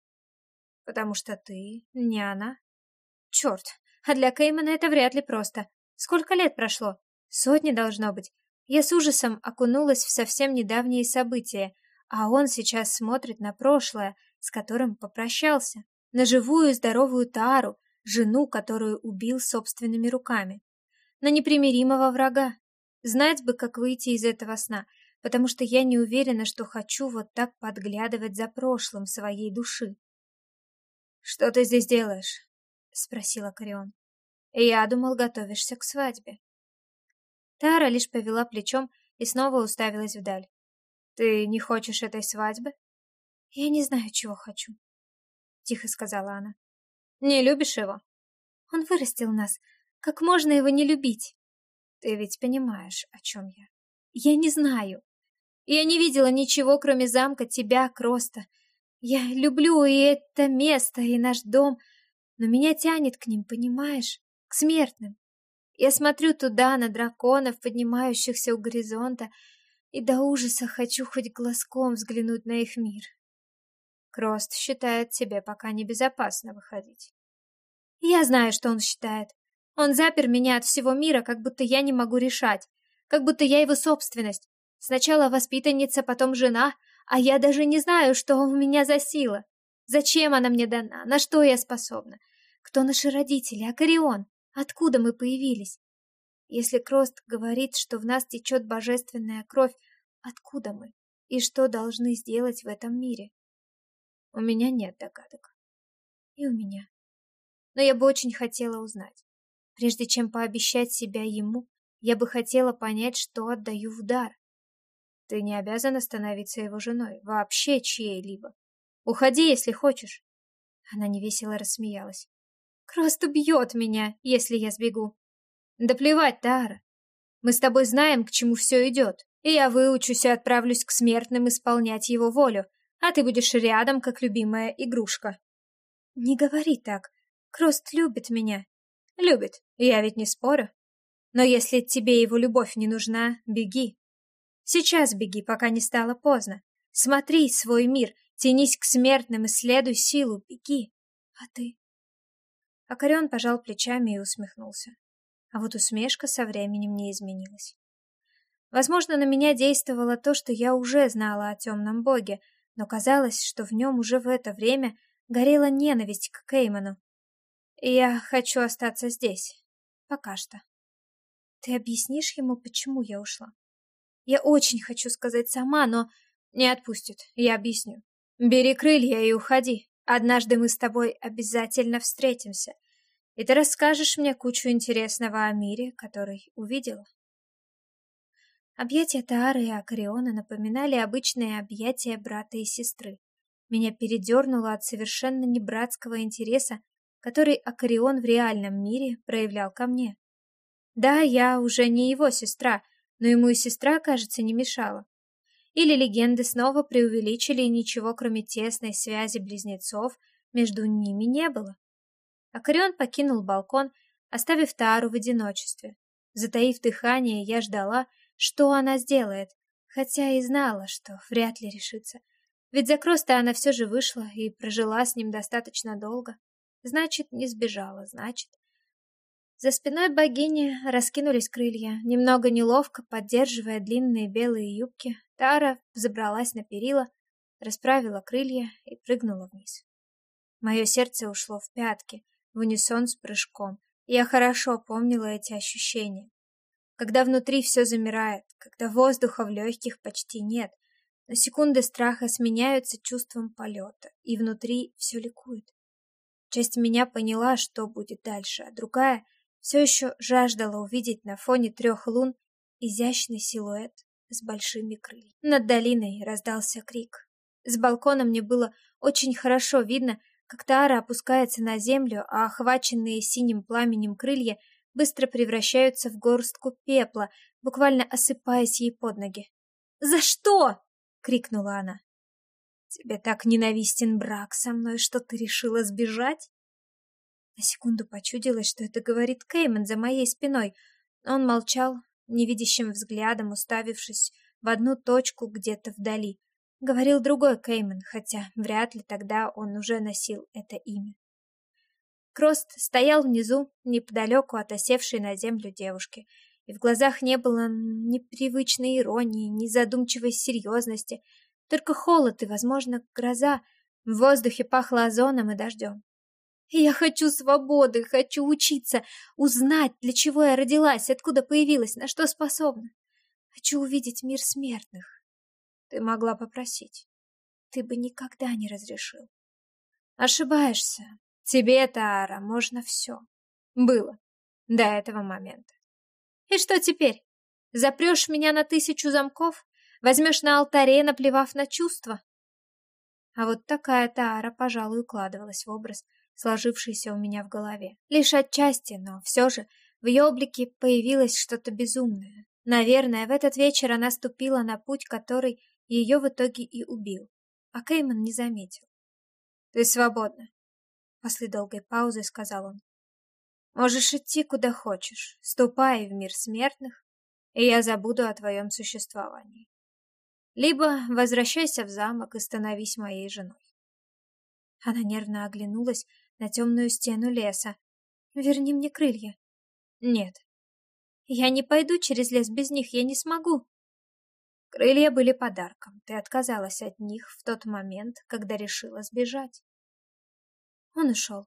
A: Потому что ты не она. Черт, а для Кеймана это вряд ли просто. Сколько лет прошло? Сотни должно быть. Я с ужасом окунулась в совсем недавние события, а он сейчас смотрит на прошлое, с которым попрощался, на живую здоровую Тару, жену, которую убил собственными руками, на непримиримого врага. Знать бы, как выйти из этого сна, потому что я не уверена, что хочу вот так подглядывать за прошлым своей души. «Что ты здесь делаешь?» — спросила Корион. «Я думал, готовишься к свадьбе». Тара лишь повела плечом и снова уставилась вдаль. «Ты не хочешь этой свадьбы?» «Я не знаю, чего хочу», — тихо сказала она. «Не любишь его?» «Он вырастил нас. Как можно его не любить?» «Ты ведь понимаешь, о чем я?» «Я не знаю. Я не видела ничего, кроме замка, тебя, Кроста. Я люблю и это место, и наш дом, но меня тянет к ним, понимаешь? К смертным. Я смотрю туда, на драконов, поднимающихся у горизонта, и до ужаса хочу хоть глазком взглянуть на их мир. Крост считает тебе пока небезопасно выходить. Я знаю, что он считает. Он запер меня от всего мира, как будто я не могу решать, как будто я его собственность. Сначала воспитанница, потом жена, а я даже не знаю, что у меня за сила. Зачем она мне дана, на что я способна? Кто наши родители, Акарион? Откуда мы появились? Если Крост говорит, что в нас течет божественная кровь, откуда мы? И что должны сделать в этом мире? У меня нет догадок. И у меня. Но я бы очень хотела узнать. Прежде чем пообещать себя ему, я бы хотела понять, что отдаю в дар. Ты не обязана становиться его женой, вообще чьей-либо. Уходи, если хочешь. Она невесело рассмеялась. Крост убьет меня, если я сбегу. Да плевать, Тара. Мы с тобой знаем, к чему все идет, и я выучусь и отправлюсь к смертным исполнять его волю, а ты будешь рядом, как любимая игрушка. Не говори так. Крост любит меня. Любит, я ведь не спорю. Но если тебе его любовь не нужна, беги. Сейчас беги, пока не стало поздно. Смотри свой мир, тянись к смертным, исследуй силу, беги. А ты? Акарион пожал плечами и усмехнулся. А вот усмешка со временем не изменилась. Возможно, на меня действовало то, что я уже знала о темном боге, но казалось, что в нем уже в это время горела ненависть к Кейману. И я хочу остаться здесь. Пока что. Ты объяснишь ему, почему я ушла? Я очень хочу сказать сама, но не отпустит. Я объясню. Бери крылья и уходи. Однажды мы с тобой обязательно встретимся, и ты расскажешь мне кучу интересного о мире, который увидела. Объятия Таары и Акариона напоминали обычные объятия брата и сестры. Меня передернуло от совершенно небратского интереса, который Акарион в реальном мире проявлял ко мне. Да, я уже не его сестра, но ему и сестра, кажется, не мешала. Или легенды снова преувеличили, и ничего, кроме тесной связи близнецов, между ними не было. Акарион покинул балкон, оставив Тару в одиночестве. Затаив дыхание, я ждала, что она сделает, хотя и знала, что вряд ли решится. Ведь за Кроста она все же вышла и прожила с ним достаточно долго. Значит, не сбежала, значит. За спиной богини раскинулись крылья. Немного неловко, поддерживая длинные белые юбки, Тара забралась на перила, расправила крылья и прыгнула вниз. Мое сердце ушло в пятки, в унисон с прыжком. Я хорошо помнила эти ощущения. Когда внутри все замирает, когда воздуха в легких почти нет, но секунды страха сменяются чувством полета, и внутри все ликует. Часть меня поняла, что будет дальше, а другая все еще жаждала увидеть на фоне трех лун изящный силуэт с большими крыльями. Над долиной раздался крик. С балкона мне было очень хорошо видно, как Таара опускается на землю, а охваченные синим пламенем крылья быстро превращаются в горстку пепла, буквально осыпаясь ей под ноги. «За что?» — крикнула она. «Тебе так ненавистен брак со мной, что ты решила сбежать?» На секунду почудилось, что это говорит Кейман за моей спиной, но он молчал, невидящим взглядом уставившись в одну точку где-то вдали. Говорил другой Кейман, хотя вряд ли тогда он уже носил это имя. Крост стоял внизу, неподалеку от осевшей на землю девушки, и в глазах не было ни привычной иронии, ни задумчивой серьезности, только холод и, возможно, гроза. В воздухе пахло озоном и дождем. Я хочу свободы, хочу учиться, узнать, для чего я родилась, откуда появилась, на что способна. Хочу увидеть мир смертных. Ты могла попросить. Ты бы никогда не разрешил. Ошибаешься. Тебе, Таара, можно все. Было. До этого момента. И что теперь? Запрешь меня на тысячу замков? Возьмешь на алтаре, наплевав на чувства? А вот такая Таара, пожалуй, укладывалась в образ, сложившийся у меня в голове. Лишь отчасти, но все же в ее облике появилось что-то безумное. Наверное, в этот вечер она ступила на путь, который ее в итоге и убил. А Кейман не заметил. «Ты свободна», — после долгой паузы сказал он. Можешь идти куда хочешь, ступай в мир смертных, и я забуду о твоем существовании. Либо возвращайся в замок и становись моей женой. Она нервно оглянулась на темную стену леса. Верни мне крылья. Нет. Я не пойду через лес без них, я не смогу. Крылья были подарком. Ты отказалась от них в тот момент, когда решила сбежать. Он ушел.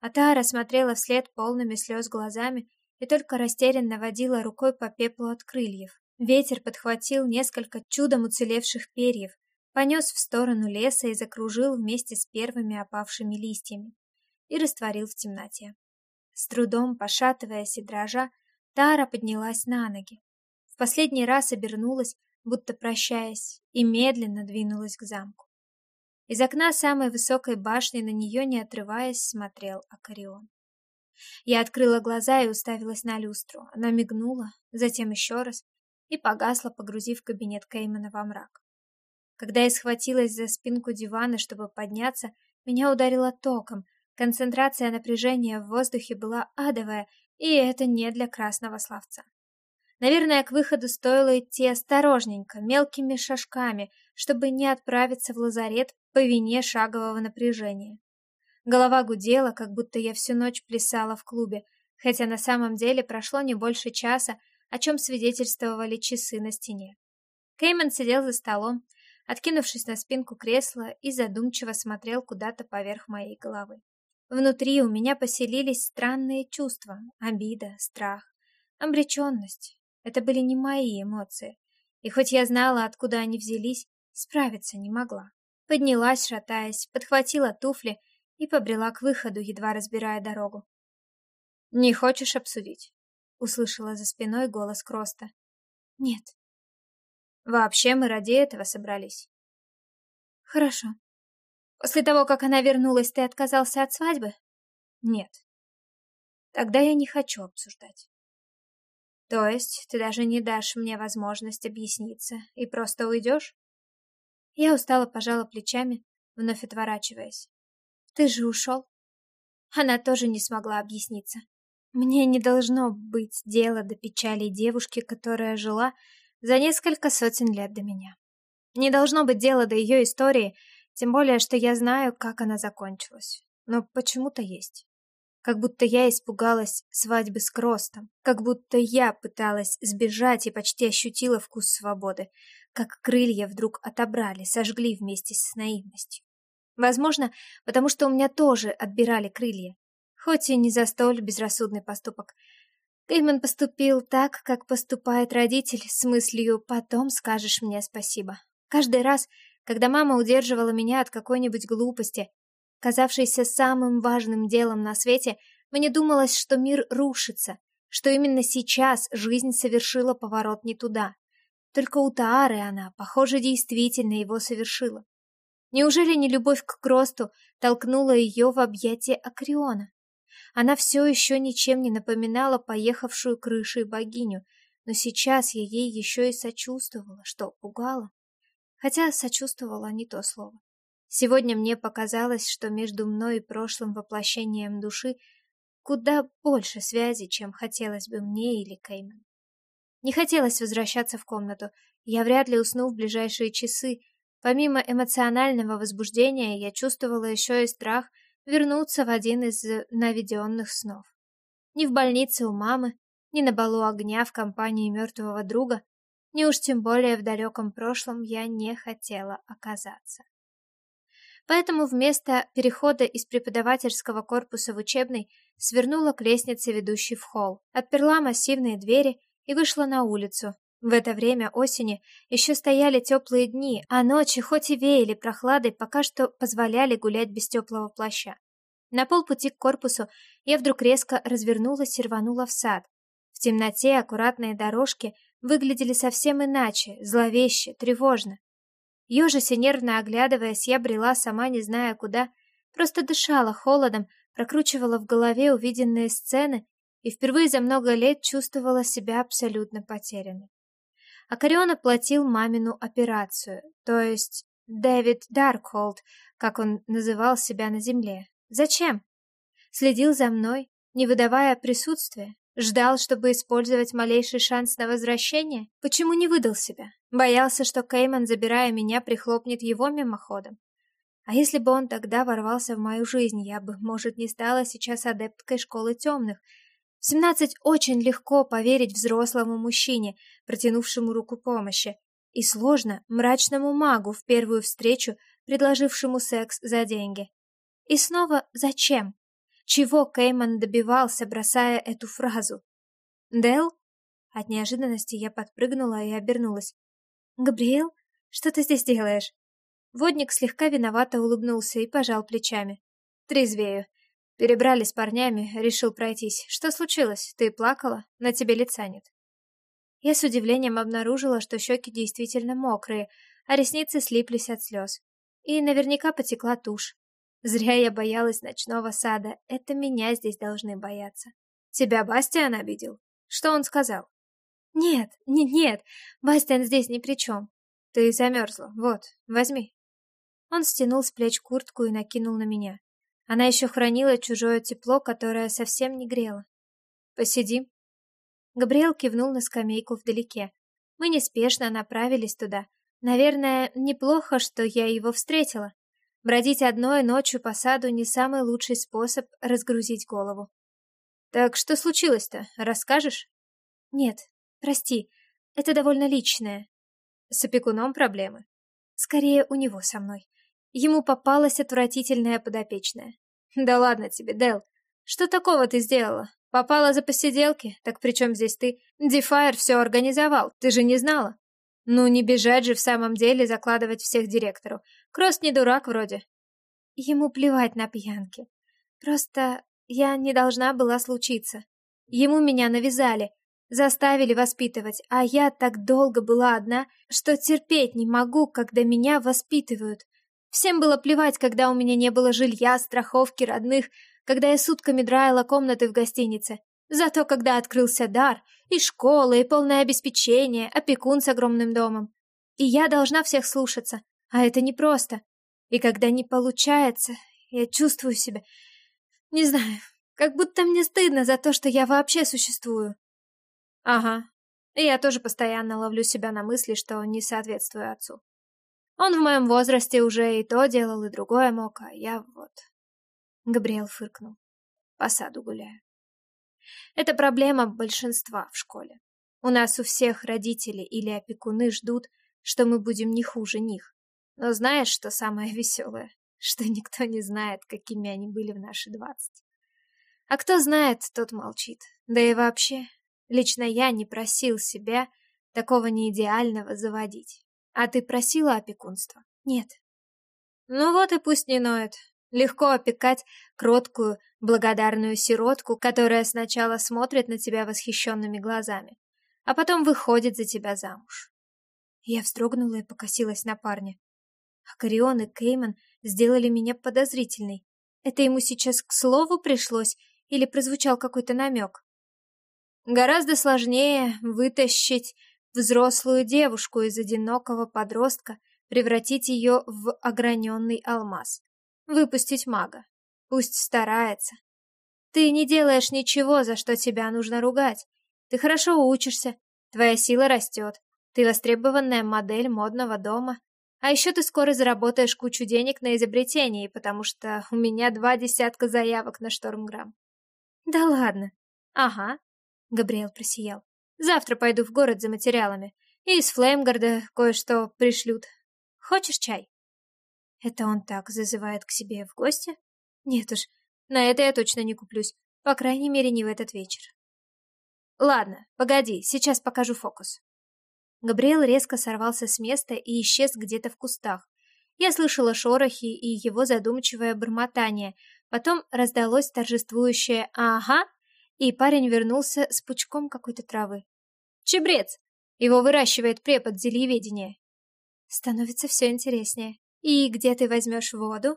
A: А Тара смотрела вслед полными слез глазами и только растерянно водила рукой по пеплу от крыльев. Ветер подхватил несколько чудом уцелевших перьев, понес в сторону леса и закружил вместе с первыми опавшими листьями и растворил в темноте. С трудом, пошатываясь и дрожа, Тара поднялась на ноги. В последний раз обернулась, будто прощаясь, и медленно двинулась к замку. Из окна самой высокой башни на нее, не отрываясь, смотрел Акарион. Я открыла глаза и уставилась на люстру. Она мигнула, затем еще раз, и погасла, погрузив кабинет Кеймана во мрак. Когда я схватилась за спинку дивана, чтобы подняться, меня ударило током. Концентрация напряжения в воздухе была адовая, и это не для красного словца. Наверное, к выходу стоило идти осторожненько, мелкими шажками, чтобы не отправиться в лазарет по вине шагового напряжения. Голова гудела, как будто я всю ночь плясала в клубе, хотя на самом деле прошло не больше часа, о чем свидетельствовали часы на стене. Кейман сидел за столом, откинувшись на спинку кресла и задумчиво смотрел куда-то поверх моей головы. Внутри у меня поселились странные чувства — обида, страх, обреченность. Это были не мои эмоции, и хоть я знала, откуда они взялись, справиться не могла. Поднялась, шатаясь, подхватила туфли и побрела к выходу, едва разбирая дорогу. «Не хочешь обсудить?» — услышала за спиной голос Кроста. «Нет». «Вообще мы ради этого собрались». «Хорошо. После того, как она вернулась, ты отказался от свадьбы?» «Нет». «Тогда я не хочу обсуждать». «То есть ты даже не дашь мне возможность объясниться и просто уйдешь?» Я устало пожала плечами, вновь отворачиваясь. «Ты же ушел?» Она тоже не смогла объясниться. Мне не должно быть дела до печали девушки, которая жила за несколько сотен лет до меня. Не должно быть дела до ее истории, тем более, что я знаю, как она закончилась. Но почему-то есть. Как будто я испугалась свадьбы с Кростом. Как будто я пыталась сбежать и почти ощутила вкус свободы. Как крылья вдруг отобрали, сожгли вместе с наивностью. Возможно, потому что у меня тоже отбирали крылья. Хоть и не за столь безрассудный поступок. Кейман поступил так, как поступает родитель, с мыслью «потом скажешь мне спасибо». Каждый раз, когда мама удерживала меня от какой-нибудь глупости, казавшейся самым важным делом на свете, мне думалось, что мир рушится, что именно сейчас жизнь совершила поворот не туда. Только у Таары она, похоже, действительно его совершила. Неужели не любовь к Кросту толкнула ее в объятия Акриона? Она все еще ничем не напоминала поехавшую крышей богиню, но сейчас я ей еще и сочувствовала, что пугало. Хотя сочувствовала не то слово. Сегодня мне показалось, что между мной и прошлым воплощением души куда больше связи, чем хотелось бы мне или Кеймен. Не хотелось возвращаться в комнату. Я вряд ли усну в ближайшие часы. Помимо эмоционального возбуждения, я чувствовала еще и страх вернуться в один из наведенных снов. Ни в больнице у мамы, ни на балу огня в компании мертвого друга, ни уж тем более в далеком прошлом я не хотела оказаться. Поэтому вместо перехода из преподавательского корпуса в учебный свернула к лестнице, ведущей в холл, отперла массивные двери и вышла на улицу. В это время осени еще стояли теплые дни, а ночи, хоть и веяли прохладой, пока что позволяли гулять без теплого плаща. На полпути к корпусу я вдруг резко развернулась и рванула в сад. В темноте аккуратные дорожки выглядели совсем иначе, зловеще, тревожно. Ёжись нервно оглядываясь, я брела сама не зная куда, просто дышала холодом, прокручивала в голове увиденные сцены и впервые за много лет чувствовала себя абсолютно потерянной. Акарион оплатил мамину операцию, то есть Дэвид Даркхолд, как он называл себя на земле. Зачем? Следил за мной, не выдавая присутствия, ждал, чтобы использовать малейший шанс на возвращение? Почему не выдал себя? Боялся, что Кейман, забирая меня, прихлопнет его мимоходом. А если бы он тогда ворвался в мою жизнь, я бы, может, не стала сейчас адепткой школы темных. В семнадцать очень легко поверить взрослому мужчине, протянувшему руку помощи, и сложно мрачному магу в первую встречу, предложившему секс за деньги. И снова зачем? Чего Кейман добивался, бросая эту фразу? Дел? От неожиданности я подпрыгнула и обернулась. «Габриэл, что ты здесь делаешь?» Водник слегка виновато улыбнулся и пожал плечами. «Трезвею. Перебрали с парнями, решил пройтись. Что случилось? Ты плакала? На тебе лица нет». Я с удивлением обнаружила, что щеки действительно мокрые, а ресницы слиплись от слез. И наверняка потекла тушь. Зря я боялась ночного сада. Это меня здесь должны бояться. Тебя Бастиан обидел? Что он сказал? Нет, не, нет, Бастиан здесь ни при чем. Ты замерзла. Вот, возьми. Он стянул с плеч куртку и накинул на меня. Она еще хранила чужое тепло, которое совсем не грело. «Посидим?» Габриэл кивнул на скамейку вдалеке. Мы неспешно направились туда. Наверное, неплохо, что я его встретила. Бродить одной ночью по саду не самый лучший способ разгрузить голову. «Так что случилось-то? Расскажешь?» «Нет, прости, это довольно личное». «С опекуном проблемы?» «Скорее, у него со мной. Ему попалась отвратительная подопечная. Да ладно тебе, Дел. Что такого ты сделала? Попала за посиделки? Так при чем здесь ты? Дефайр все организовал, ты же не знала? Ну, не бежать же в самом деле закладывать всех директору. Кросс не дурак вроде. Ему плевать на пьянки. Просто я не должна была случиться. Ему меня навязали, заставили воспитывать, а я так долго была одна, что терпеть не могу, когда меня воспитывают. Всем было плевать, когда у меня не было жилья, страховки, родных, когда я сутками драила комнаты в гостинице. Зато когда открылся дар, и школа, и полное обеспечение, опекун с огромным домом. И я должна всех слушаться, а это непросто. И когда не получается, я чувствую себя... Не знаю, как будто мне стыдно за то, что я вообще существую. Ага, и я тоже постоянно ловлю себя на мысли, что не соответствую отцу. Он в моем возрасте уже и то делал, и другое мог, а я вот... Габриэл фыркнул. По саду гуляю. Это проблема большинства в школе. У нас у всех родители или опекуны ждут, что мы будем не хуже них. Но знаешь, что самое веселое? Что никто не знает, какими они были в наши двадцать. А кто знает, тот молчит. Да и вообще, лично я не просил себя такого неидеального заводить. А ты просила опекунства? Нет. Ну вот и пусть не ноет. Легко опекать кроткую, благодарную сиротку, которая сначала смотрит на тебя восхищенными глазами, а потом выходит за тебя замуж. Я вздрогнула и покосилась на парня. Акарион и Кейман сделали меня подозрительной. Это ему сейчас к слову пришлось или прозвучал какой-то намек? Гораздо сложнее вытащить взрослую девушку из одинокого подростка, превратить ее в ограненный алмаз. Выпустить мага. Пусть старается. Ты не делаешь ничего, за что тебя нужно ругать. Ты хорошо учишься, твоя сила растет, ты востребованная модель модного дома. А еще ты скоро заработаешь кучу денег на изобретении, потому что у меня два десятка заявок на Штормграм. Да ладно. Ага. Габриэл просиял. Завтра пойду в город за материалами. И из Флеймгарда кое-что пришлют. Хочешь чай? Это он так зазывает к себе в гости? Нет уж, на это я точно не куплюсь. По крайней мере, не в этот вечер. Ладно, погоди, сейчас покажу фокус. Габриэл резко сорвался с места и исчез где-то в кустах. Я слышала шорохи и его задумчивое бормотание. Потом раздалось торжествующее «Ага!» И парень вернулся с пучком какой-то травы. «Чебрец! Его выращивает препод зельеведения!» Становится все интереснее. «И где ты возьмешь воду?»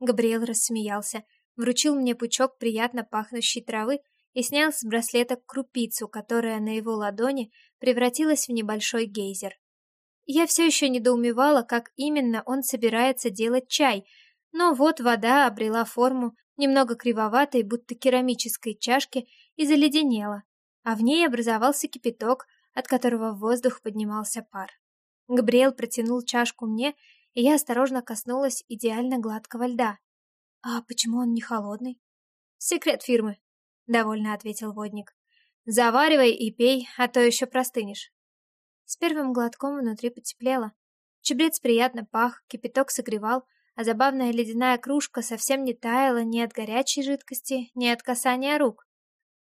A: Габриэл рассмеялся, вручил мне пучок приятно пахнущей травы и снял с браслета крупицу, которая на его ладони превратилась в небольшой гейзер. Я все еще недоумевала, как именно он собирается делать чай, но вот вода обрела форму немного кривоватой, будто керамической чашке, и заледенела, а в ней образовался кипяток, от которого в воздух поднимался пар. Габриэл протянул чашку мне, и я осторожно коснулась идеально гладкого льда. «А почему он не холодный?» «Секрет фирмы», — довольно ответил водник. «Заваривай и пей, а то еще простынешь». С первым глотком внутри потеплело. Чебрец приятно пах, кипяток согревал, а забавная ледяная кружка совсем не таяла ни от горячей жидкости, ни от касания рук.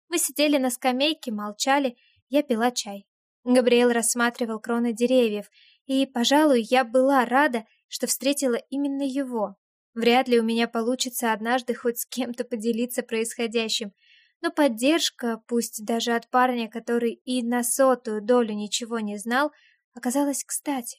A: Мы сидели на скамейке, молчали, я пила чай. Габриэл рассматривал кроны деревьев, и, пожалуй, я была рада, что встретила именно его. Вряд ли у меня получится однажды хоть с кем-то поделиться происходящим, но поддержка, пусть даже от парня, который и на сотую долю ничего не знал, оказалась кстати.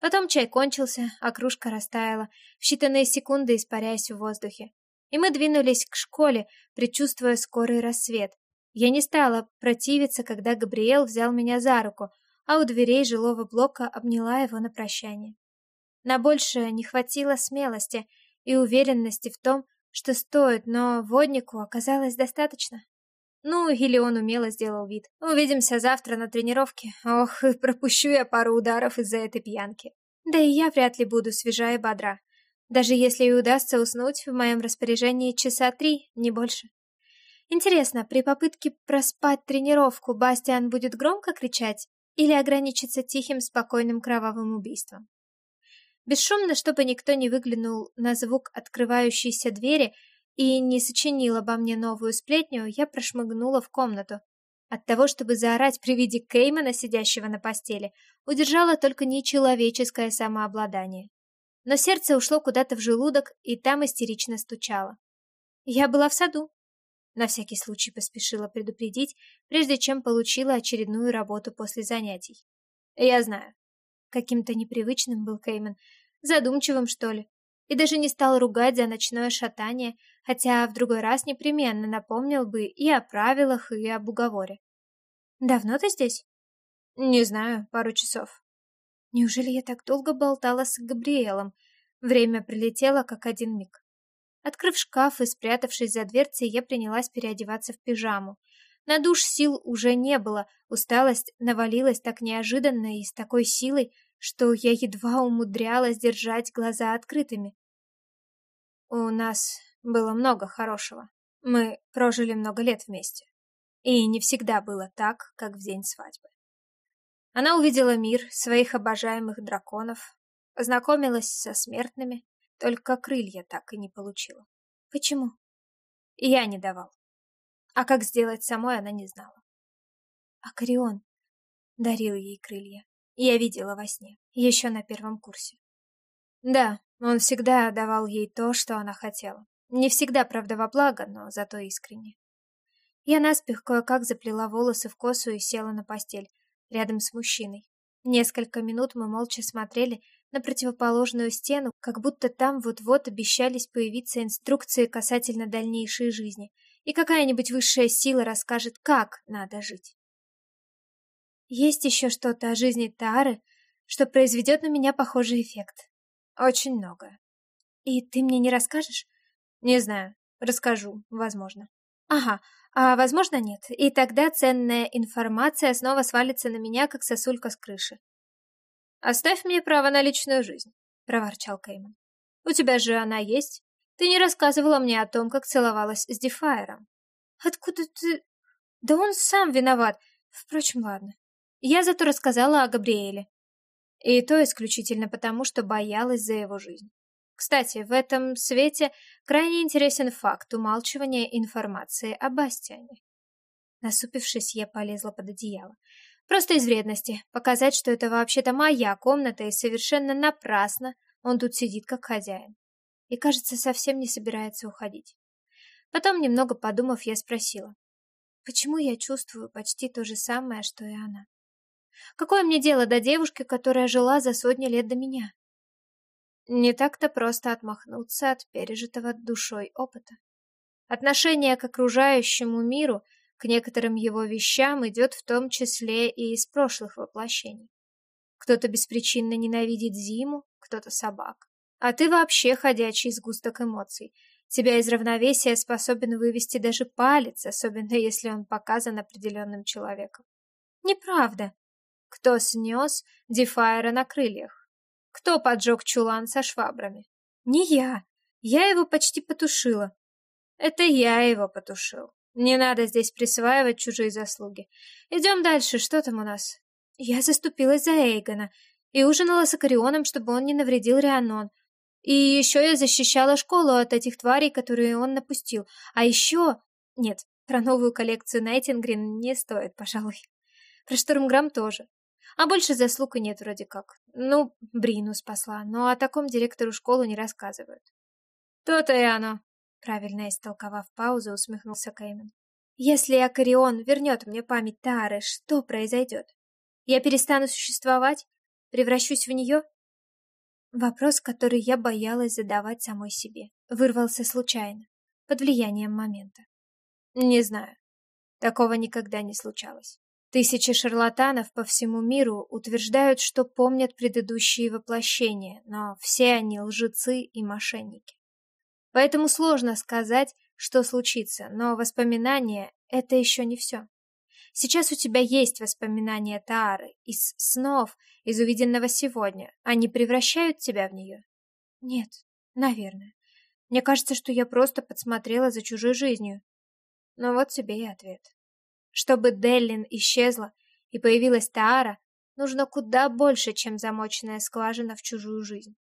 A: Потом чай кончился, а кружка растаяла, в считанные секунды испаряясь в воздухе. И мы двинулись к школе, предчувствуя скорый рассвет. Я не стала противиться, когда Габриэл взял меня за руку, а у дверей жилого блока обняла его на прощание. На большее не хватило смелости и уверенности в том, что стоит, но воднику оказалось достаточно. Ну, или он умело сделал вид. Увидимся завтра на тренировке. Ох, пропущу я пару ударов из-за этой пьянки. Да и я вряд ли буду свежа и бодра. Даже если и удастся уснуть, в моем распоряжении часа три, не больше. Интересно, при попытке проспать тренировку Бастиан будет громко кричать или ограничится тихим, спокойным кровавым убийством? Бесшумно, чтобы никто не выглянул на звук открывающейся двери и не сочинил обо мне новую сплетню, я прошмыгнула в комнату. От того, чтобы заорать при виде Кеймана, сидящего на постели, удержало только нечеловеческое самообладание. Но сердце ушло куда-то в желудок, и там истерично стучало. Я была в саду. На всякий случай поспешила предупредить, прежде чем получила очередную работу после занятий. Я знаю. Каким-то непривычным был Кейман, задумчивым, что ли. И даже не стал ругать за ночное шатание, хотя в другой раз непременно напомнил бы и о правилах, и об уговоре. «Давно ты здесь?» «Не знаю, пару часов». Неужели я так долго болтала с Габриэлом? Время прилетело, как один миг. Открыв шкаф и спрятавшись за дверцей, я принялась переодеваться в пижаму. На душ сил уже не было, усталость навалилась так неожиданно и с такой силой, что я едва умудрялась держать глаза открытыми. У нас было много хорошего. Мы прожили много лет вместе. И не всегда было так, как в день свадьбы. Она увидела мир, своих обожаемых драконов, познакомилась со смертными, только крылья так и не получила. Почему? Я не давал. А как сделать самой, она не знала. Акарион дарил ей крылья. Я видела во сне, еще на первом курсе. Да, он всегда давал ей то, что она хотела. Не всегда, правда, во благо, но зато искренне. Я наспех кое-как заплела волосы в косу и села на постель, рядом с мужчиной. Несколько минут мы молча смотрели на противоположную стену, как будто там вот-вот обещались появиться инструкции касательно дальнейшей жизни, и какая-нибудь высшая сила расскажет, как надо жить. Есть еще что-то о жизни Тары, что произведет на меня похожий эффект. Очень многое. И ты мне не расскажешь? Не знаю. Расскажу, возможно. Ага, а возможно нет. И тогда ценная информация снова свалится на меня, как сосулька с крыши. «Оставь мне право на личную жизнь», — проворчал Кейман. «У тебя же она есть. Ты не рассказывала мне о том, как целовалась с Дефайером». «Откуда ты...» «Да он сам виноват. Впрочем, ладно. Я зато рассказала о Габриэле. И то исключительно потому, что боялась за его жизнь. Кстати, в этом свете крайне интересен факт умалчивания информации о Бастиане. Насупившись, я полезла под одеяло. Просто из вредности. Показать, что это вообще-то моя комната, и совершенно напрасно он тут сидит как хозяин. И, кажется, совсем не собирается уходить. Потом, немного подумав, я спросила, почему я чувствую почти то же самое, что и она. Какое мне дело до девушки, которая жила за сотни лет до меня? Не так-то просто отмахнуться от пережитого душой опыта. Отношение к окружающему миру, к некоторым его вещам идет в том числе и из прошлых воплощений. Кто-то беспричинно ненавидит зиму, кто-то собак. А ты вообще ходячий сгусток эмоций. Тебя из равновесия способен вывести даже палец, особенно если он показан определенным человеком. Неправда. Кто снес Дефайра на крыльях? Кто поджег чулан со швабрами? Не я. Я его почти потушила. Это я его потушил. Не надо здесь присваивать чужие заслуги. Идем дальше, что там у нас? Я заступилась за Эйгона и ужинала с Акарионом, чтобы он не навредил Рианон. И еще я защищала школу от этих тварей, которые он напустил. А еще... Нет, про новую коллекцию Найтингрин не стоит, пожалуй. Про Штурмграм тоже. А больше заслуг и нет вроде как. Ну, Брину спасла, но о таком директору школы не рассказывают. То-то и оно. Правильно истолковав паузу, усмехнулся Кеймен. Если Акарион вернет мне память Тары, что произойдет? Я перестану существовать? Превращусь в нее? Вопрос, который я боялась задавать самой себе, вырвался случайно, под влиянием момента. Не знаю. Такого никогда не случалось. Тысячи шарлатанов по всему миру утверждают, что помнят предыдущие воплощения, но все они лжецы и мошенники. Поэтому сложно сказать, что случится, но воспоминания — это еще не все. Сейчас у тебя есть воспоминания Таары, из снов, из увиденного сегодня. Они превращают тебя в нее? Нет, наверное. Мне кажется, что я просто подсмотрела за чужой жизнью. Но вот тебе и ответ. Чтобы Деллин исчезла и появилась Таара, нужно куда больше, чем замоченная скважина в чужую жизнь.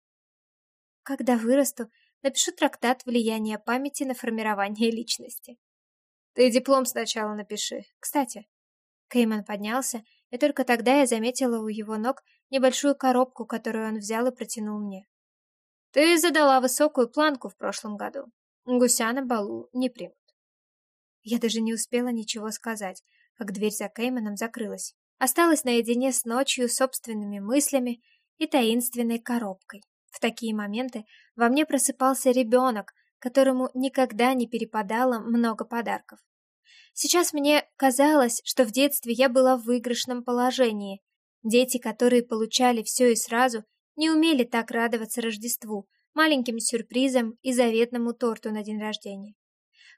A: Когда вырасту, напишу трактат «Влияние памяти на формирование личности». Ты диплом сначала напиши. Кстати, Кейман поднялся, и только тогда я заметила у его ног небольшую коробку, которую он взял и протянул мне. Ты задала высокую планку в прошлом году. Гуся на балу не примут. Я даже не успела ничего сказать, как дверь за Кейманом закрылась. Осталась наедине с ночью, собственными мыслями и таинственной коробкой. В такие моменты во мне просыпался ребенок, которому никогда не перепадало много подарков. Сейчас мне казалось, что в детстве я была в выигрышном положении. Дети, которые получали все и сразу, не умели так радоваться Рождеству, маленьким сюрпризам и заветному торту на день рождения.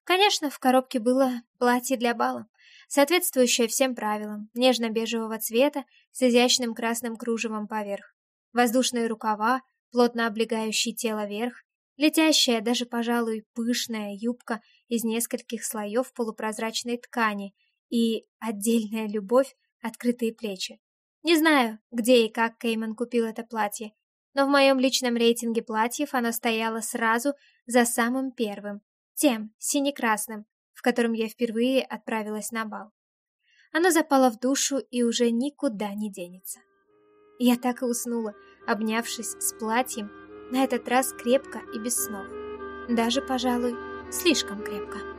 A: Конечно, в коробке было платье для бала, соответствующее всем правилам, нежно-бежевого цвета с изящным красным кружевом поверх, воздушные рукава, плотно облегающие тело верх, летящая, даже, пожалуй, пышная юбка из нескольких слоев полупрозрачной ткани и отдельная любовь, открытые плечи. Не знаю, где и как Кейман купил это платье, но в моем личном рейтинге платьев оно стояло сразу за самым первым, тем, сине-красным, в котором я впервые отправилась на бал. Оно запало в душу и уже никуда не денется. Я так и уснула, обнявшись с платьем, на этот раз крепко и без снов. Даже, пожалуй, слишком крепко.